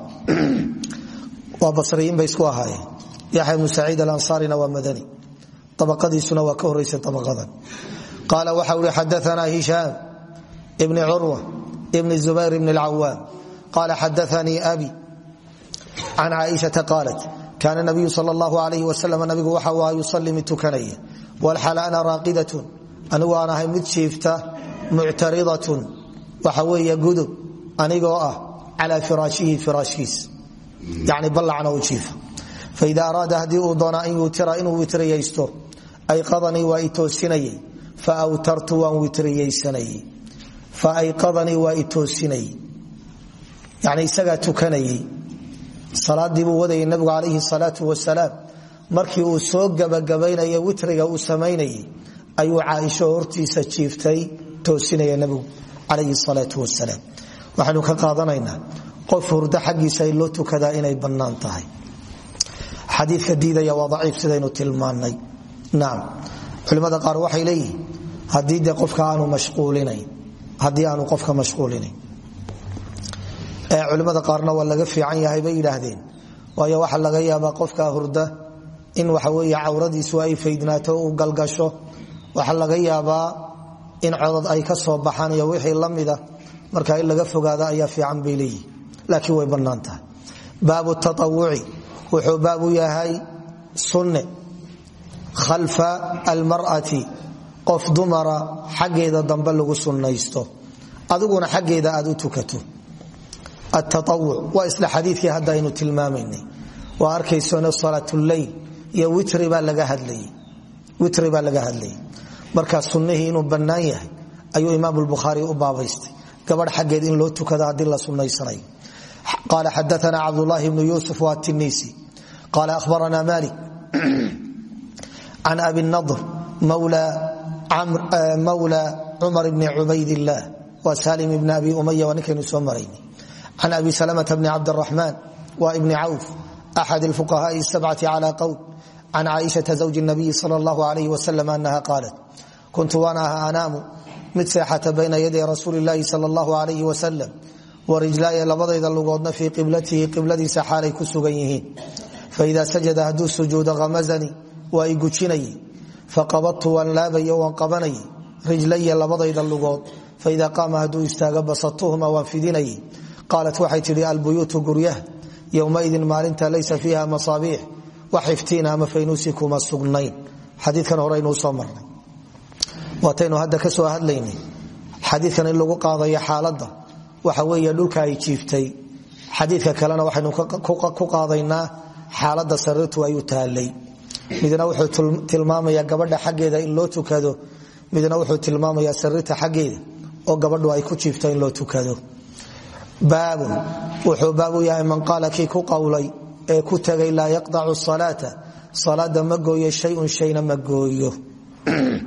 waa basriyiin bay isku ahaayeen. Yaxya ibnu saciid alansaarina waa madani. Abaqadiisuna waa ka horaysa abaqadan qaala waxa uri xadaana hishaam ibni curwa ibni zubayr ibni alcawaam qaala xadaanii abi can caaishata qaalat kaana nabiyu sal allahu alayh wasalam nabigu waxa aha yusalli mid tukanaya walxal ana raaqidatun anigu aan ahay mid jiifta muctaridatun waxa weeye gudub anigoo ah calaa firaashihi firaashkiis yani ballacna u jiifa faida araada haddii uu doona an yuutira inuu witriyaysto ayqadanii waa i toosinayey faawtartu waan witriyaysanayey faayqadanii waa i toosinayey yani isagaa tukanayey salaadiibuu wadayay nabigu calayhi salaau wasalaam. Markii uu soo gabagabaynaya witriga uu samaynayay ayuu caaisho hortiisa jiiftay toosinaya nabigu calayhi salaau wasalaam. Waxaynu ka qaadanaynaa qof hurdo xaggiisa in loo tukadaa inay waa culimmada qaar waxay leeyihiin haddii de qofka aanu mashquulinayn haddii aanu qofka mashquulinayn. Culimmada qaarna waa laga fiican yahay bay yidhaahdeen waayo waxa laga yaabaa qofka hurda in waxawe cawradiisu ay faydnaato u galgasho. Waxa laga yaabaa in codod ay ka soo baxaan iyo wixii la marka in laga fogaada ayaa fiican bay leeyihi laakiin way bannaan tahay. Baabu wuxuu baabu yahay sunne khalfa almar'ati qof dumara xaggeeda dambe lagu sunnaysto. Adiguna xaggeeda aad u tukato. Attaawuc waa isla xadiikii hadda aynu tilmaamaynay. Waa arkaysona salaatuleyl iyo witri baa laga hadlayay. Markaa sunnihii inuu bannaan yahay ayuu imaam bukhaari u baabaystay. Gabadh xaggeed in loo tukada haddii la sunnaysanayo. Qaala xadaana cabdulaahi bnu yuusuf waa tinisi qaala ahbarana malik can abi nadr mawla cumar bni cubaydillaah waa salim ibni abi umaya waa ninkaynu soo marayna can abi salmta bni cabdiraxmaan wa bni cawf axad fuqahaai sabcati cala qowl can caaishaa zawji nabiyi sal allahu alayh wasalam anaha qaalat kuntu waan aha anaamu mid seexata bayna yaday rasuuli illaahi sal allahu alayh wasalam warijlaaya labadayda lugoodna fii qiblatihi qibladiisa xaalay ku sugan yihiin faida sajada hadduu sujuudo hamazanii waa i gujinayey faqabadtu waan laabayo waan qabanayay rijlaya labadayda lugood. Faida qaama hadduu istaago basatuhuma waan fidinayay qaalat waxay tidhi albuyuutu guryaha yowmaidin maalinta laysa fiiha masaabiix wax iftiin ama faynuusi kuma sugnayn. Xadiikan horeynuu soo marnay. Waataynu hadda ka soo hadlaynay. Xadiikan in lagu qaadayo xaaladda waxa weeye dhulka ay jiiftay. Xadiidka kalena waxaynu ku qaadaynaa xaaladda sariirtu ay u taallay midna wuxuu tilmaamayaa gabadha xaggeeda in loo tukado midna wuxuu tilmaamayaa sariirta xaggeeda oo gabadhu ay ku jiifto in loo tukado. Baabun wuxuu baabu yahay man qaala kii ku qowlay ee ku tegay laa yaqdacu salaata salaada ma gooyo shayun shayna ma gooyo.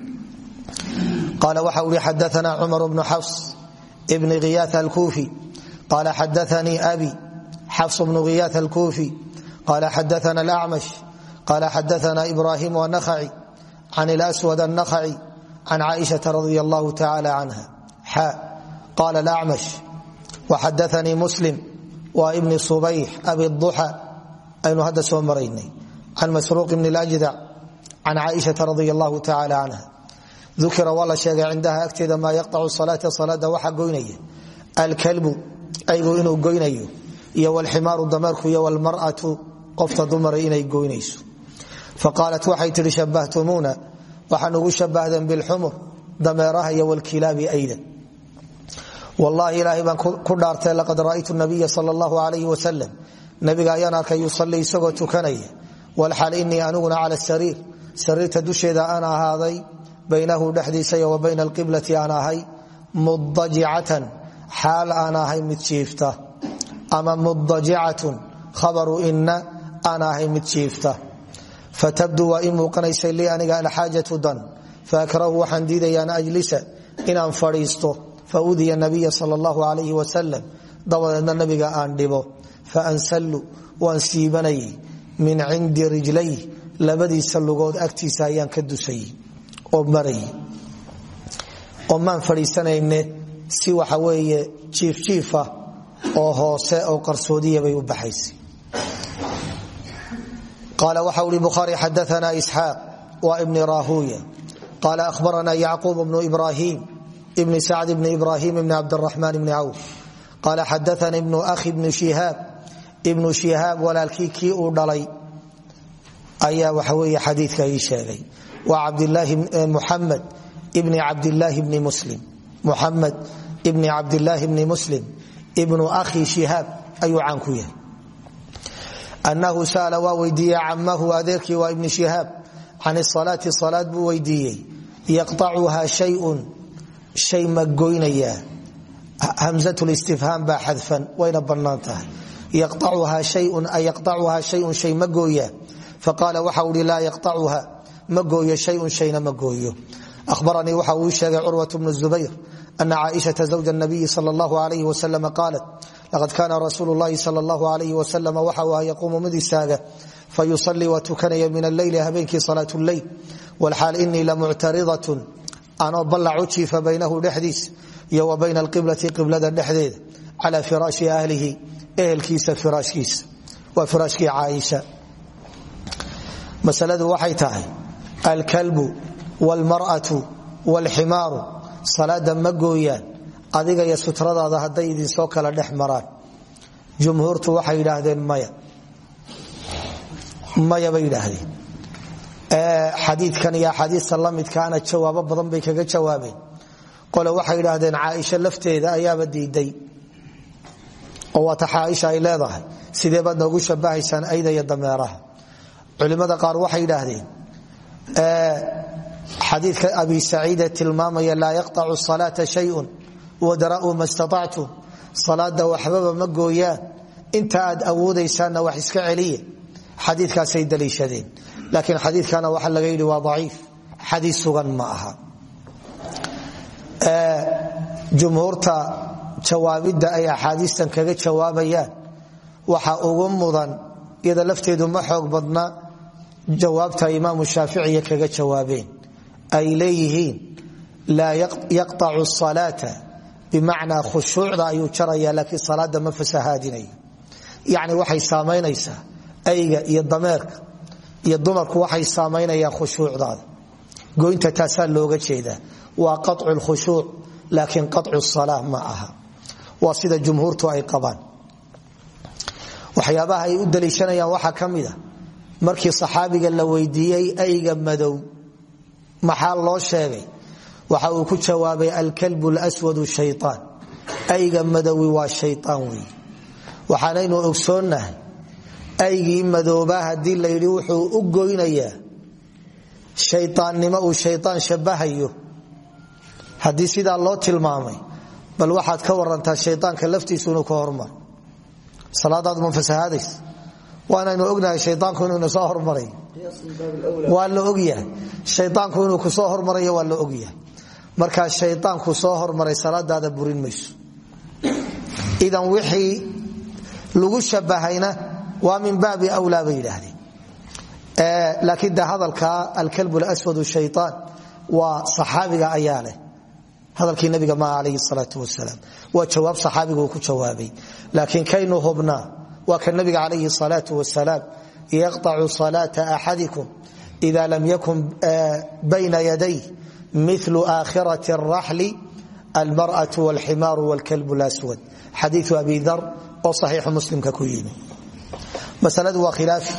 Qaala waxa ui xadaana cumar bnu xafs bni khiyaat alkuufi. Qaala xadaanii abi xafs bnu khiyaat alkuufi. Qaala xadaana alacmash qaala xadaana ibrahim anakhaci can lswad annakhaci can caaishaa radi allahu tacala canha xa qaala acmash waxadaanii muslim waa ibni subayx abi duxa aynu hadda soo maraynay can masruuq bni ljdac can caaishaa radi allahu tacala canha ukira waa la sheegay cindaha agteeda maa yaqacu salaata salaada waxa goynaya alkalbu aygu inuu goynayo iyo wlximaaru dameerku iyo wlmar'atu qofta dumara inay goynayso faqaalat waxay tihi shabahtumuuna waxaa ugu shabahdeen bilxumur dameeraha iyo wlkilaabi ayda wallaahi ilaahay baan ku dhaartay laqad ra'aytu nabiya sal allahu alayh wasalam nabiga ayaan arkay yusalii isagoo tukanaya walxal inii aniguna cala sariir sariirta dusheeda aan ahaaday baynahu dhexdiisa iyo wa bayna alqiblati aan ahay mudajicatan xaal aan ahay mid jiifta ama mudajicatun khabaru fatabdu waa ii muuqanaysay lii aniga alxaajatu dan faakrahu waxaan diidaya an ajlisa inaan fadhiisto fa udiya nabiya sal allahu alayhi wasalam dabadeedna nabiga aan dhibo fa ansallu waan siibanayay min cindi rijlay labadiisa lugood agtiisa ayaan ka dusayay oo marayay oo maan fadhiisanayne si waxa oo hoose oo qarsoodiya bay u baxaysay qaala waxa ui bukhaari xadaana isxaaq wa ibni rahuya qaala ahbarana yacquub bnu ibrahim ibni sacd bni ibrahim bni cabdiraxmaan bni cawf qaala xadaana ibnu ahi bni shihaab ibnu shihaab walaalkii kii uu dhalay ayaa waxa wey xadiika ii sheegay waa muxamed ibni cabdilaahi bni muslim muxamed ibni cabdilaahi bni muslim ibnu ahi shihaab ayuu caan ku yahay anahu sala waa weydiiyey camahu adeerkii waa ibni shihaab can salaati salaad buu weydiiyey yaqacuha shayun shay ma goynayaa hamzatulistifhaam baa xadfan wayna bannaan tahay yaqacuha shayun ay yaqacuha shayun shay ma gooyaa faqaala waxa uhi laa yaqacuha ma shayun shayna ma gooyo ahbaranii waxa uu sheegay curwat zubayr ana caaishaa zawja nabiyi sal allahu alayh wasalam qaalat laqad kaana rasuulu llahi sal allahu alayh wasalam waxa uu aha yaquumu mid istaaga fayusalii waa tukanaya min alleyli habeenkii salaat lleyl wlxaal inii lamuctaridatun anoo ballac u jiifa baynahu dhexdiis iyo wa bayna alqiblati qiblada dhexdeeda cala firaashi ahlihi ehelkiisa iraashkiisa waa firaashkii caaisha masaladu waxay tahay alkalbu wlmar'atu wlximaaru salaada ma gooyaan adiga iyo sutradaada hadday idin soo kala dhex maraan. Jumhuurtu waxay maya. Maya bay yidhaahdeen. Xadiikan iyo axaadiista lamidkaana jawaabo badan bay kaga jawaabeen. Qole waxay yidhaahdeen caaisha lafteeda ayaaba diiday. Oo waata caaisha ay leedahay. Sidee baad noogu shabahaysaan ayda iyo dameeraha? Culimada qaar waxay yidhaahdeen xadiidka abi saciide tilmaamaya laa yaqطacu salaata shayun wadara'uu ma staطactum salaada waxbaba ma gooyaan inta aad awoodaysaanna wax iska celiya xadiikaasay daliishadeen laakiin xadiikana waxa laga yidhi waa aciif xadii sugan ma aha. Jumhuurta jawaabidda ay axaadiistan kaga waxa ugu mudan iyada lafteedu ma xoog badna jawaabta imaamu shaaficiya kaga jawaabeen. Ay leeyihiin laa yaqطacu salaata bimacnaa khushuucda ayuu jaraya laakiin salaada ma fasahaadinayo yani waxay saamaynaysaa ayga iyo dameerka iyo dumarku waxay saamaynayaan khushuucdaada. Goynta taasaa looga jeedaa. Waa qaطcu lkhushuuc laakiin qaطcu salaa ma aha. Waa sida jumhuurtu ay qabaan. Waxyaabaha ay u daliishanayaan waxaa ka mida markii saxaabiga la weydiiyey ayga madow loo sheegay waxa uu ku jawaabay alkalbu lswadu shayaan ayga madowi waa shayaan wey. Waxaanaynu ogsoonnahay aygii madoobaa haddii la yidhi wuxuu u goynayaa shayaannimo uu shayaan shabahayo haddii sidaa loo tilmaamay bal waxaad ka warantaa shayaanka laftiisu inuu ka hormaro salaadaadu ma fasahaadays waanaynu ognahay shayaanku inuu soo hormaray. Waa la ogyahay. Shayaanku inuu ku soo hormarayo waa la ogyahay markaa shayaanku soo hormaray salaadaada burin mayso. Idan wixii lagu shabahayna waa min baabi wlaa bay yidhaahdeen. Laakiin de hadalka alkalb lswad shayaan waa saxaabiga ayaa leh. Hadalkii nabiga maaha alayhi salaau wasalaam. Waa jawaab saxaabigu ku jawaabay. Laakiin kaynu hubnaa waa ka nabiga calayhi salaau wasalaam yaqطacu salaata axadikum ida lam yakun bayna yaday milu aakhirati اraxli almarأaة wاlximaaru wاlkalb اlaswad xadiiu abi dar oo saxiixu muslimka ku yimi masaladu waa khilaafi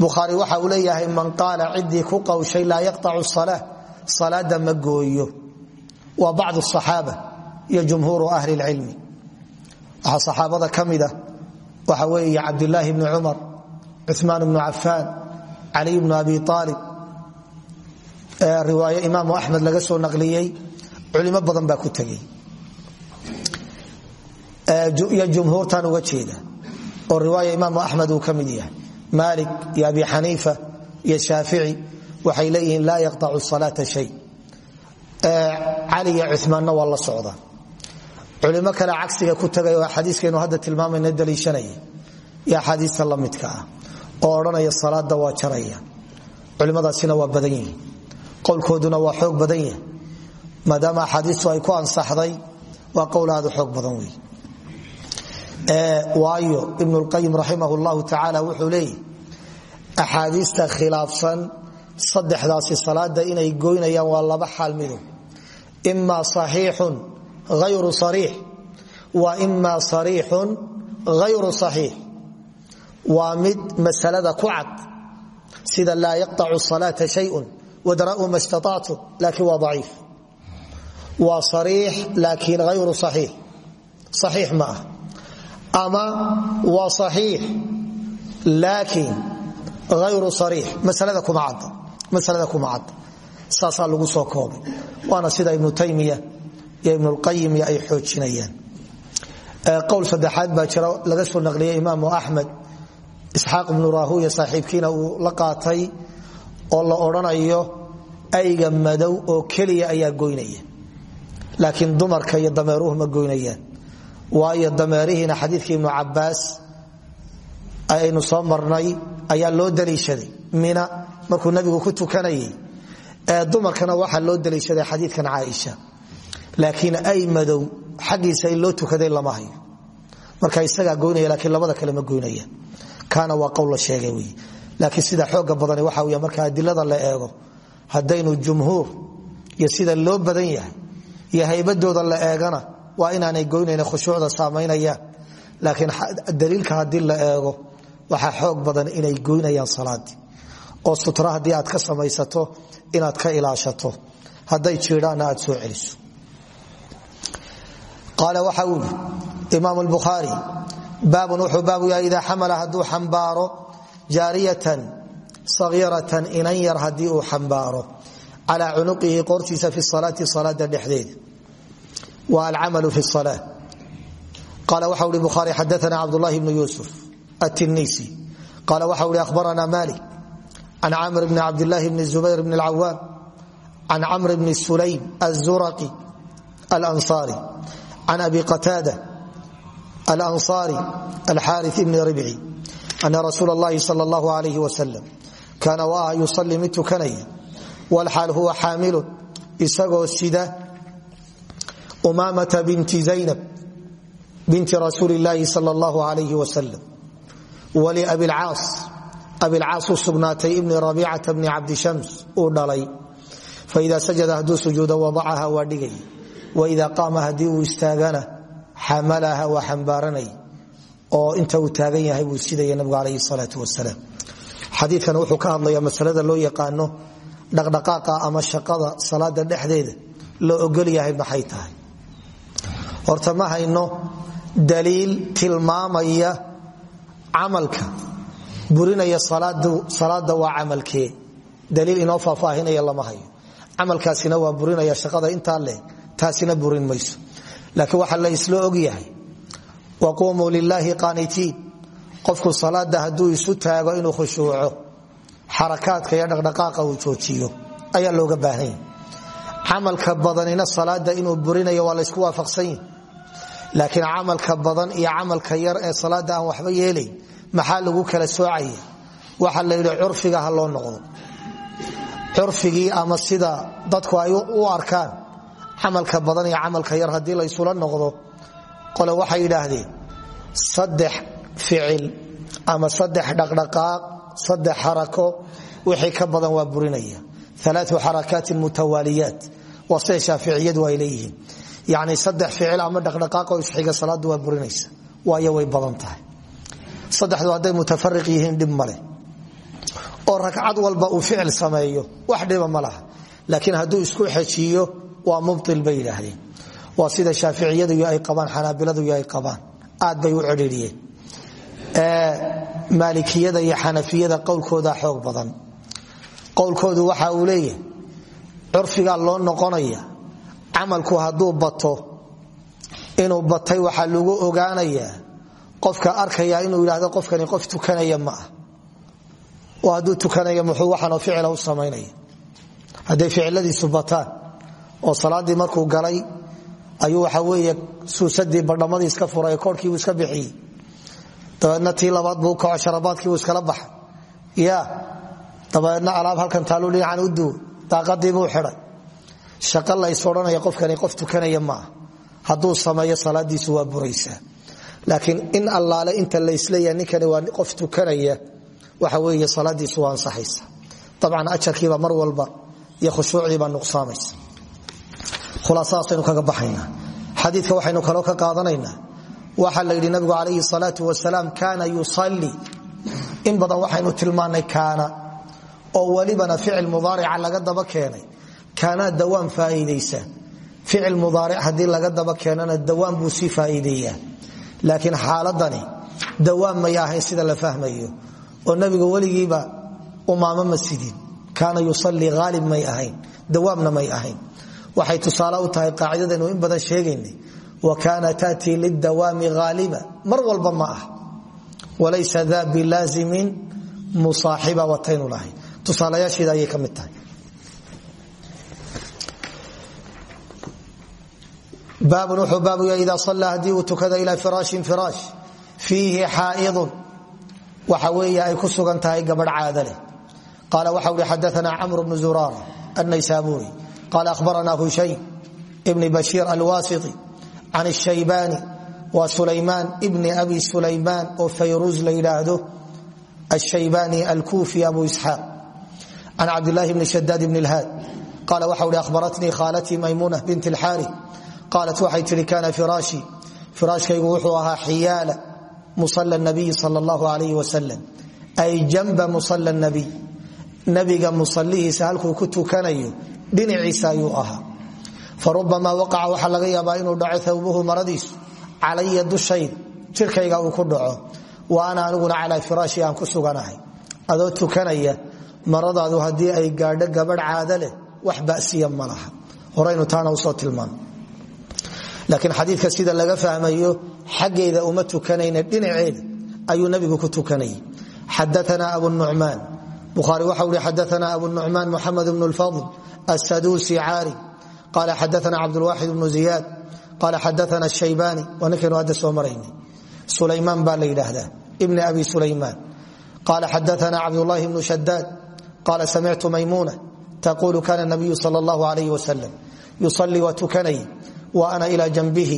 bukhaari waxa uu leeyahay man qaala cidii ku qawshay laa yaqطacu salaa salaada ma gooyo waa bacdu صaxaaba iyo jumhuuru ahli اlcilmi waxaa saxaabada ka mida waxa weeye cabdilaahi bni cumar cuثmaan bnu cafaan caliy bnu abi aalib riwaayo imaamu axmed laga soo naqliyey culimo badan baa ku tegey. Jumhuurtan uga jeeda oo riwaaya imaamu axmed uu ka yahay. Maalik iyo abi xaniifa iyo shaafici waxay leeyihiin laa yaqطacu salaata shay. Cali iyo cumaanna waa la socdaan culimo kale cagsiga ku tagay oo xadiiskaynu hadda tilmaamayna daliishanaya iyo axaadiista la midka ah oo odhanaya salaada waa jaraya. Culimadaasina waa badan yihiin qowlkooduna waa xoog badan yahi maadaama axaadiistu ay ku ansaxday waa qowl xoog badan wey waayo ibn lqayim raximah llahu tacaala wuxuu leeyahy axaadiista khilaafsan saddexdaasi salaada inay goynayaan waa laba xaal mido ima saxiixun hayru sariix. Wa ima sariixun hayru saxiix. Waa mid masalada ku cad sida laa yaqطacu salaata shayun wadra'u ma staطactum laakiin waa daciif waa sariix laakiin hayru saxiix saxiix ma ah ama waa saxiix laakiin ayru sariix masalada kuma cadda saasaa lagu soo koobay waana sida ibnu taymiya iyo ibnulqayim ay xoojinayaan qowl saddexaad baa jira laga soo naqliyay imaamu axmed isxaaq ibnu rahuya saaxiibkiina la qaatay oo la odhanayo ayga madow oo keliya ayaa goynaya. Laakiin dumarka iyo dameeruhu ma goynayaan. Waayo dameerihiina xadiidkii ibnu aynu soo marnay ayaa loo daliishaday. Mina markuu nabigu ku tukanayay ee dumarkana waxaa loo daliishaday xadiidkan caaisha. Laakiin ay madow xaggiisa in loo tukaday lama hayo. Marka isagaa goynaya laakiin labada kale ma goynaya kaana waa qowl la sheegay wey laakiin sida xooga badani waxa wey marka adilada la eego haddaynu jumhuur iyo sida loo badan yahay iyo haybadooda la eegana waa inaanay goynayn khushuucda saamaynayaan laakiin daliilka haddii la eego waxaa xoog badan inay goynayaan salaadii. Oo sutra haddii aad ka samaysato inaad ka ilaashato hadday jiidhaanna aad soo celiso qaala waxa uu imaam lbukhaari baabun wuxuu baabu yahay idaa xamala hadduu xambaaro jaariyatan ayaratan inan yar haddii uu xambaaro calaa cunuqihi fi salaati salaada dhexdeeda wa alcamalu fi sala qaala waxa uhi bukhaari xadaana cabdulahi bnu yuusuf atinisi qaala waxa uhi ahbarana malik can camr bni cabdilaahi bni zubayr bni alcawaam can camr bni sulaym azuraqi alansaari can abi qataada alansaari alxaari bni ribci ربعي أن رسول الله صلى الله عليه وسلم كان waa يصلي mid tukanaya والxاal huwa xaamilu isagoo sida أمامة بنت زينب بنت رسول الله صلى الله عليه وسلم wlabicaas abilcaas u sugnaatay ibni rabiicata bni cabdishams uu dhalay faida sajada hadduu sujuudo wadacaha waa dhigay waida qaama haddii uu istaagana xamalaha waa xambaaranay oo inta uu taagan yahay buu sidaya nabigu calayhi salaau wasalaam xadiikan wuxuu ka hadlaya masalada loo yaqaano dhaqdhaqaaqa ama shaqada salaada dhexdeeda loo ogol yahay maxay tahay. Horta ma hayno daliil tilmaamaya camalka. Burinaya salaada waa camalkee daliil inoo faahfaahinaya lama hayo. Camalkaasina waa burinaya shaqada intaa leh taasina burin mayso. Laakiin waxaa la isla ogyahay waquumuu lilaahi qaanitiin qofku salaada hadduu isu taago inuu khushuuco xarakaadka iyo dhaqdhaqaaqa uu joojiyo ayaa looga baahanya camalka badanina salaada inuu burinayo waa laysku waafaqsan yahi laakiin camalka badan iyo camalka yar ee salaada aan waxba yeelayn maxaa lagu kala soocaya? Waxa la yidhi curfiga ha loo noqdo. Curfigii ama sida dadku ay u arkaan camalka qole waxay yidhaahdeen saddex ficil ama saddex dhaqdhaqaaq saddex xarako wixii ka badan waa burinaya. Alaau xarakaatin mutawaaliyaat. Waa sida shaaficiyadu ay leeyihiin. Yani saddex ficil ama dhaqdhaqaaqoo isxiga salaadu waa burinaysa. Waayo way badan tahay. Saddexdu hadday mutafariq yihiin dhib oo ragcad walba uu ficil sameeyo wax dhiba ma laha. Laakiin hadduu isku xejiyo waa mubtil bay waa sida shaaficiyadu ay abaan xanaabiladu ay abaan aad bay u cedhiiriyeen maalikiyada iyo xanafiyada qowlkooda xoog badan. Qowlkoodu waxa uu leeyahay curfigaa loo noqonaya camalku hadduu bato inuu batay waxaa lagu ogaanayaa qofka arkaya inuu yidhaahdo qofkani qof tukanaya ma ah. Tukanaya muxuu waxaanoo ficila u samaynaya hadday ficiladiisu bataan oo salaaddii markuu galay ayuu waxa weeye suusadii badhamadii iska furay koorhkiibuu iska bixiyey. Dabeedna tii labaad buu kaco sharabaadkiibuu iskala baxa ya dabeedna alaab halkan taaluu dhinacan u duwo daaqadiibuu xidhay shaqo lays odhanaya qofkani qof tukanaya maaha hadduu sameeyo salaadiisu waa buraysaa laakiin in allaale inta laysleeya ninkani waa qof tukanaya waxa weeye salaadiisu waa ansaxaysa dabcan ajarkiiba mar walba iyo khushuucdiibaa nuqsaamaysa khulaasadaasaynu kaga baxaynaa. Xadiidka waxaynu kaloo ka qaadanaynaa. Waxaa la yidhi nabigu calayhi salaatu wasalaam kaana yusalli. In badan waxaynu tilmaannay kaana oo welibana ficil mudaarica laga daba keenay. Kaana dawaam faaiidaysa. Ficil mudaaric haddii laga daba keenana dawaam buu sii faaiideeyaa. Laakiin xaaladani dawaam may ahayn sida la fahmayo. Oo nabiga weligiiba umaamo masidin kaana yusalii aalib may ahayn. Dawaamna may ahayn waxay tusaale u tahay qaacidadaynu in badan sheegaynay. Wa kaana tatii lidawaami haaliba mar walba ma ah. Walaysa da bilaazimin musaaxiba wataynu lahay. Tusaalayaasheeda ayay ka mid tahay. Baabun wuxuu baabu yahay ida sallaa haddii uu tukada ilaa firaashin firaash fiihi xaa'idun waxa weeye ay ku sugan tahay gabadh caada leh. Qaala waxa uhi xadaana camr bnu zuraara annaysaabuuri qaala ahbarana hushaym bni bashiir alwasiti can shaybani wa sulaymaan bni abi sulaymaan oo fayruuz la yidhaahdo ashaybani alkuufi abu isxaaq can cabdilaahi bni shadaad bni lhaad qaala waxa uhi ahbaratnii khaalatii maymuna bint lxaari qaalat waxay tihi kaana firaashi firaashkaygu wuxuu ahaa xiyaala musala nabiy sal allahu alayh wasalam ay jamba musala nabiy nabiga musalihiisa halkuu ku tukanayo dhinaciisa ayuu ahaa farubamaa waqaca waxaa laga yaabaa inuu dhaco awbuhu maradiisu calaya dushayda jirkayga uu ku dhaco. Wa aniguna calaa firaashi aan ku suganahay. Adoo tukanaya maradaadu haddii ay gaadho gabadh caada wax basiya ma laha. Horaynu taana u soo tilmaano. Laakiin xadiidka sida laga fahmayo xaggeeda uma tukanayna dhinaceeda ayuu nabigu ku tukanayay. Xadaana abu nucmaan bukhaari waxau hi xadaana abu nucmaan muxamed bnu lfadl asaduusi caari qala xadaana cabdulwaaxid bnu ziyaad qala xadaana shaybani waa ninkaynu hadda soo maraynay sulaymaan baa la yidhaahdaa ibni abi sulaymaan qala xadaana cabdulahi bnu shadaad qala samictu maymuna taqulu kana nabiyu sal allahu alayh wasalam yusalii waa tukanay ana ilaa janbihi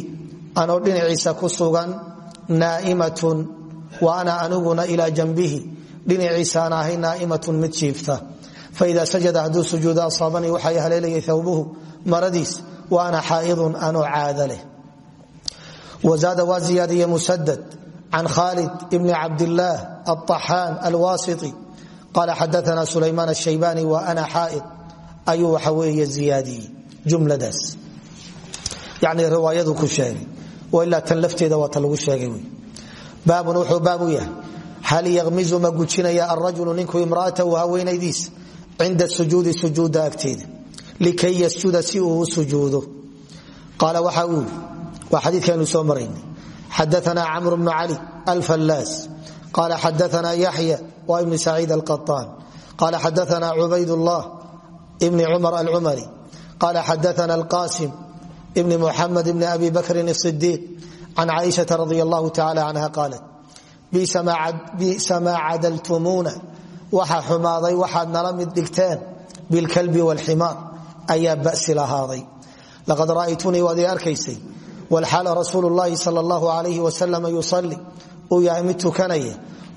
anoo dhinaciisa ku sugan naaimatun wa ana aniguna ilaa janbihi dhinaciisaan ahay naaimatun mid jiifta faida sajada hadduu sujuudo asaabanii waxay haleelayay thawbuhu maradiis wa ana xaaidun anoo caada leh. Wazaada waa ziyaadiye musadad can khaalid bni cabdillaah aaxaan alwasiti qala xadaana sulaymaan ashaybani wa ana xaaid. Ayuu waxa weeye ziyaadiyey jumladaas. Yani riwaayadu ku sheegay ilaa tan lafteeda waa ta lagu sheegay baabun wuxuu baabu yahay hal yamizu ma gujinaya arajulu ninku imraatahu haweenaydiisa cinda sujuudi sujuudda agteeda likay ysjuda si uu u sujuudo qaala waxa uu yidhi waa xadiidkaaynu soo maraynay xadaanaa camru bnu cali alfallaas qaala xadaanaa yaxya waa ibni saciid alqaطaan qaala xadaanaa cubaydullah ibni cumar alcumari qaala xadaana alqasim ibni muxamed ibni abi bakrin isidiiq can caaishaa radi allahu tacala canha qaalat bisa maa cadaltumuuna waxa xumaaday waxaad nala mid dhigteen bilkalbi wاlximaar ayaa basi lahaaday laqad ra'aytunii waad ii arkaysay wlxaala rasuulu llahi sal اllahu alayh wasalam yusali uu yahay mid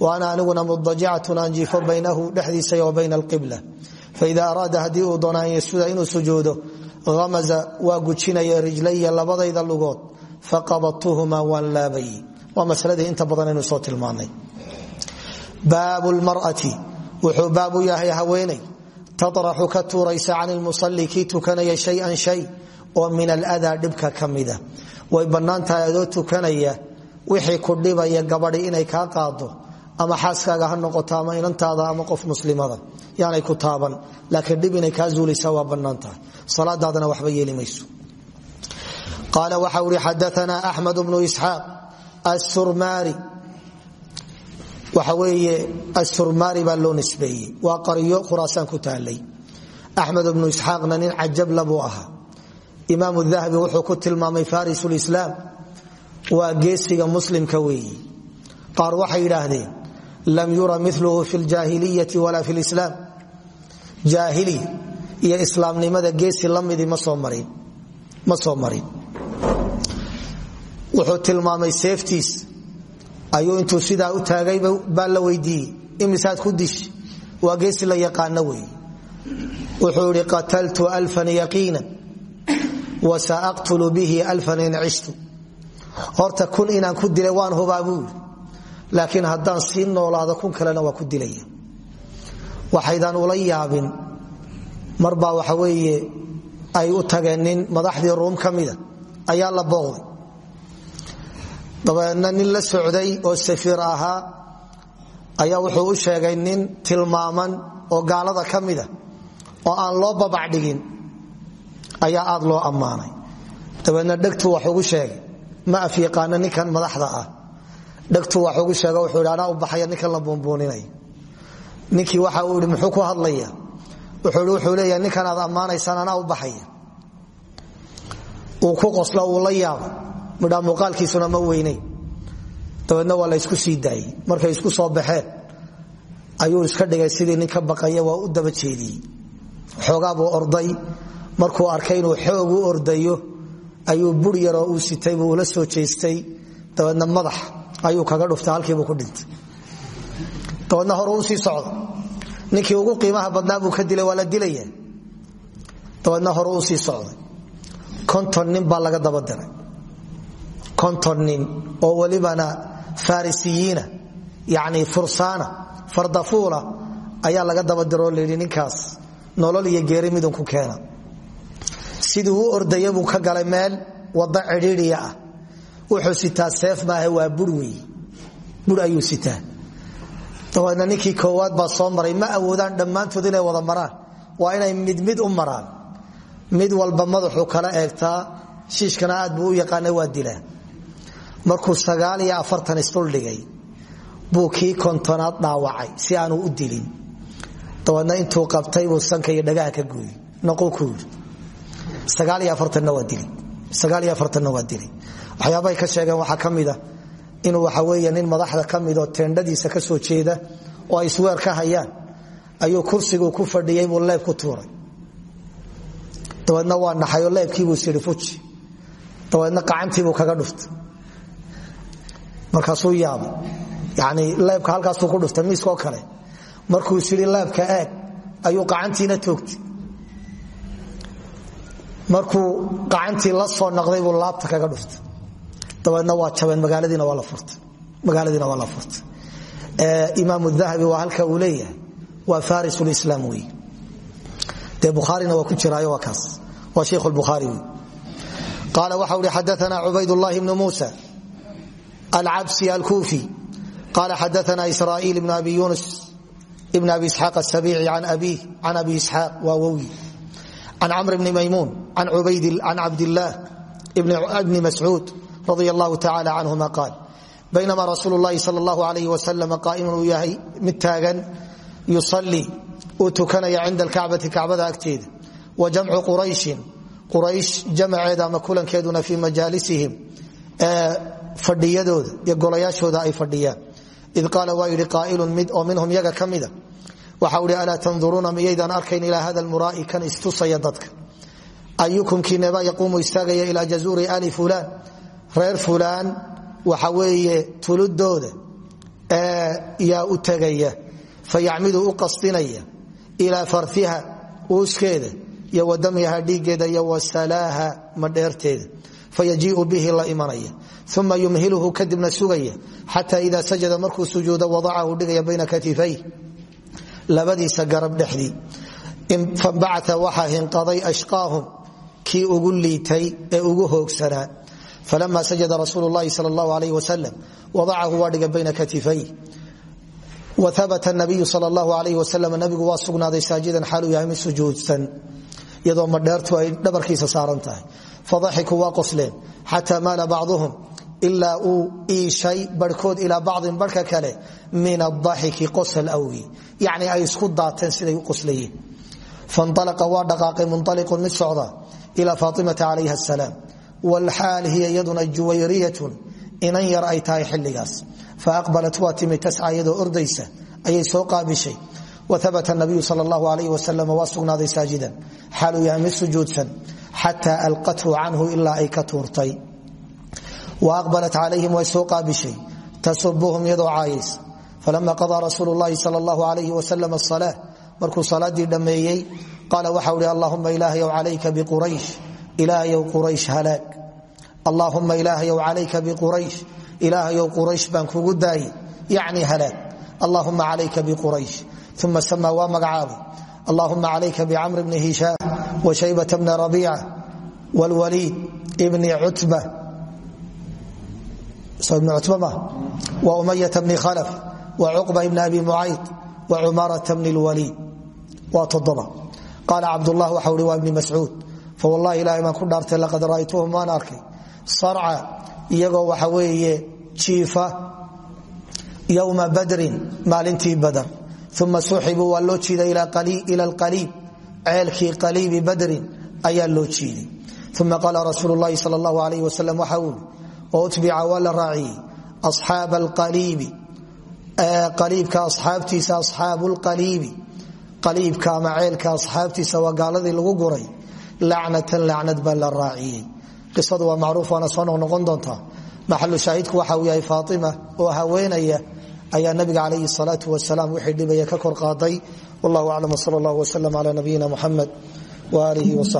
wa ana aniguna mudajicatun aan jiifo baynahu dhexdiisa wa bayna alqibla. Faida araada haddii uu doona an yasuda inuu sujuudo amaza waa gujinaya rijlaya labadayda lugood faqabadtuhuma waan laabay waa maladii inta badan aynu soo tilmaanay baabu lmar'ati wuxuu baabu yahay haweeney taطraxu ka tuuraysa can lmusali kii tukanaya shayan shay oo min aladaa dhibka ka way bannaan tahay adoo tukanaya wixii ku dhibaya gabadhi inay kaa qaado ama xaaskaaga ha noqoto ama inantaada ama qof muslimada yaanay ku taaban. Laakiin dhib inay kaa zuulaysa waa bannaan tahay. Salaadaadana waxba yeeli mayso. Qaala waxa uhi xadaana axmed bnu isxaaq asurmaari waxa weeye asurmaari baa loo nisbeeyey. Waa qaryo khuraasaan ku taalay axmed bnu isxaaqna nin cajabla buu ahaa. Imaam dahabi wuxuu ku tilmaamay faris lislaam waa geesiga muslimka weeyi. Qaar waxay yidhaahdeen lam yura milhu fi ljaahiliyati wala fi lislaam jaahili iyo islaamnimada geesi lamidii ma soo marin. Wuxuu tilmaamay seeftiis ayuu intuu sidaa u taagay baa la weydiiyey. Imisaad ku dish. Waa geesi la yaqaano wey. Wuxuu idhi qataltu alfan yaqiina wa saaqtulu bihi alfan in cishtu. Horta kun inaan ku dilay waan hubaa buu yidhi. Laakiin haddaan sii noolaado kun kalena waa ku dilaya waxaydaan ula yaabin. Marbaa waxa weeye ay u tageen nin madaxdii ruum ka mida. Ayaa la booqday dabeedna nin la socday oo safiir ahaa ayaa wuxuu u sheegay nin tilmaaman oo gaalada ka mida oo aan loo babac dhigin ayaa aad loo ammaanay. Dabeedna dhegtu wax ugu sheegay ma af yaqaano ninkan madaxda ah. Dhegtu wax ugu sheega wuxuu anaa u baxaya ninkan la buunbuuninay. Ninkii waxa uu idhi ku hadlaya? Wuxuu wuxuu leeyahay ninkan aad ammaanaysaan anaa u baxaya. Uu ku qoslo uu la yaaba midhaa muuqaalkiisuna ma weynay. Dabeedna waa la ysku sii markay isku soo baxeen ayuu iska dhigay sidii nin baqaya waa u daba jeediyey xoogaabuu orday. Markuu arkay inuu xoog u ordayo ayuu bur yaroo uu sitay buu ula soo jeestay. Dabeedna madax ayuu kaga dhuftay halkiibuu ku dhintay. Dabeedna hore u sii socda ninkii ugu qiimaha badnaa buu ka dilay waa la dilaya dabeedna hore u sii socday. Konton nin baa laga daba diray konton nin oo welibana farisiyiina yani fursaana fardafuula ayaa laga daba diroo layidhi ninkaas. Nolol iyo geeri midunku keena. Sidii u ordaya buu ka galay meel wada cidhiidiya ah. Wuxuu sitaa seef maaha waa bur bur ayuu sitaa. Dabeedna ninkii koowaad baa soo maray ma awoodaan dhammaantood inay wada maraan? Waa inay mid mid u maraan. Mid walba madaxuu kala eegtaa shiishkana aad buu u yaqaana waa dilaa markuu sagaal iyo afartan isduldhigay buu kii kontonaad dhaawacay si aanu u dilin. Dabeedna intuu qabtay buu sanka iyo dhagaha ka gooyey. Noquu ku yidhi sagaal waa dilay sagaal iyo waa dilay waxyaabahay ka sheegeen waxaa ka inuu waxa weeye nin madaxda ka midoo teendhadiisa ka soo jeeda oo ay isweer ka hayaan ayuu kursiguu ku fadhiyey buu leeb ku tuuray. Dabeedna waa naxayoo leebkiibuu siri fuji. Dabeedna qacantiibuu kaga dhuftay markaasuu yaabay. Yani leebka halkaasuu ku dhuftay miiskoo kale. Markuu siri leebka eeg ayuu qacantiina toogtay. Markuu qacantii la soo noqday buu laabta kaga dhuftay dabeedna waa jabeen magaaladiina waa la furtay. Imaam dahabi waa halka uu leeyahay. Waa faris lislaam wey dee bukhaarina waa ku jiraayo waa kaas. Waa sheikh lbukhaari wey qaala waxa uhi xadaana muusa alcabsi alkuufi qala xadaana israa'iil bn abi yunus bn abi isxaaq asabici can abi isxaaq waa wowi can camr bni maymuun can cabdillaah bni mascuud radi allahu tacala canhuma qaal baynama rasuulu llahi sal allahu alayh wasalam qaa'imun uu yahay mid taagan yusalii uu tukanaya cinda alkacbati kacbada agteeda wa jamcu qurayshin quraysh jamaceeda ama kulankeeduna fii majaalisihim fadhiyadooda iyo golayaashooda ay fadhiyaan. Id qaala waa yidhi qaa'ilun mid oo minhum yaga ka mida. Waxa uhi alaa tanduruuna arkayn ilaa hada lmuraa'i kan istusaya dadka? Ayukum kiineba yaquumu istaagaya ilaa jazuuri ali fulaan. Reer fulaan waxa weeye tuludooda yaa u tegaya fayacmidu u qasdinaya ilaa farfiha uuskeeda iyo wadamyaha dhiiggeeda iyo wasalaaha madheerteeda fayajiiu bihi la imanaya uma yumhiluhu kadibna sugaya xata ida sajada markuu sujuudo wadacahu dhigaya bayna katifay labadiisa garab dhexdii fabacaa waxaa hinqaday ashqaahum kii ugu liitay ee ugu hoogsanaa falama sajada rasuul lahi sal اllahu alayh wasalam wadacahu waa dhiga bayna katifay waabata nabiyu sal اllahu alayh wasalam nabigu waa sugnaaday saajidan xaaluu yahay mid sujuudsan iyadoo madheertu ay dhabarkiisa fadaxikuu waa qosleen xata maala bacduhum ilaa uu iishay barhkood ilaa bacdin barhka kale min adaxiki qosal awgi. Yacni ay isku daateen siday u qoslayeen. Fanalaqa waa dhaqaaqay munaliqun mid socda ila faatimata calayha asalaam wlxaal hiya iyaduna juwayriyatun inan yar ay tahay xilligaas. Faaqbalat waa timi tasca iyadoo ordaysa ayay soo qaabishay. Waabata nabiyu sal allahu alayh wasalam xataa alqathu canhu ilaa ay ka tuurtay wa aqbalat calayhim way soo qaabishay tasubuhum iyadoo caayaysa falama qadaa rasuulu llahi sal allahu alayh wasalam asala markuu salaadii dhammeeyey qaala waxau hi allahuma ilaahyow calayka biquraysh ilaahayow quraysh halaag allaahuma ilaahayow calayka biquraysh ilaahayow quraysh baan kugu daayey yacni halaag allahuma calayka biquraysh uma samaa waa magacaabay allahuma calayka bicamr bni hishaam wa shaybata bni rabiica wlwaliid bni cutba ibn cutba ma wa umayata bni khalaf wa cuqba ibni abi mucayd wa cumarata bni lwaliid waa toddoba qaala cabdullah waxau hi waa ibni mascuud fawallahi ilahay baan ku dhaartay laqad ra'aytuhum waan arkay sarca iyagoo waxa weeye jiifa yowma badrin maalintii badar uma suxibuu waa loo jiiday ila alqaliib ceelkii qaliibi badrin ayaa loo jiiday uma qaala rasuulu llahi sal allahu alayh wasalam waxa uu oo utbica waa la raaciyey asxaaba alqaliibi qaliibka asxaabtiisa asxaabu lqaliibi qaliibka ama ceelka asxaabtiisa waa gaaladii lagu guray lacnatan lacnad baa la raaciyey ayaa nabiga calayhi salaatu wasalaam wixii dhibaya ka kor qaaday. Wallahu aclam wsal allah wslam cala nabiyina muxamed waaalihi wasaxbi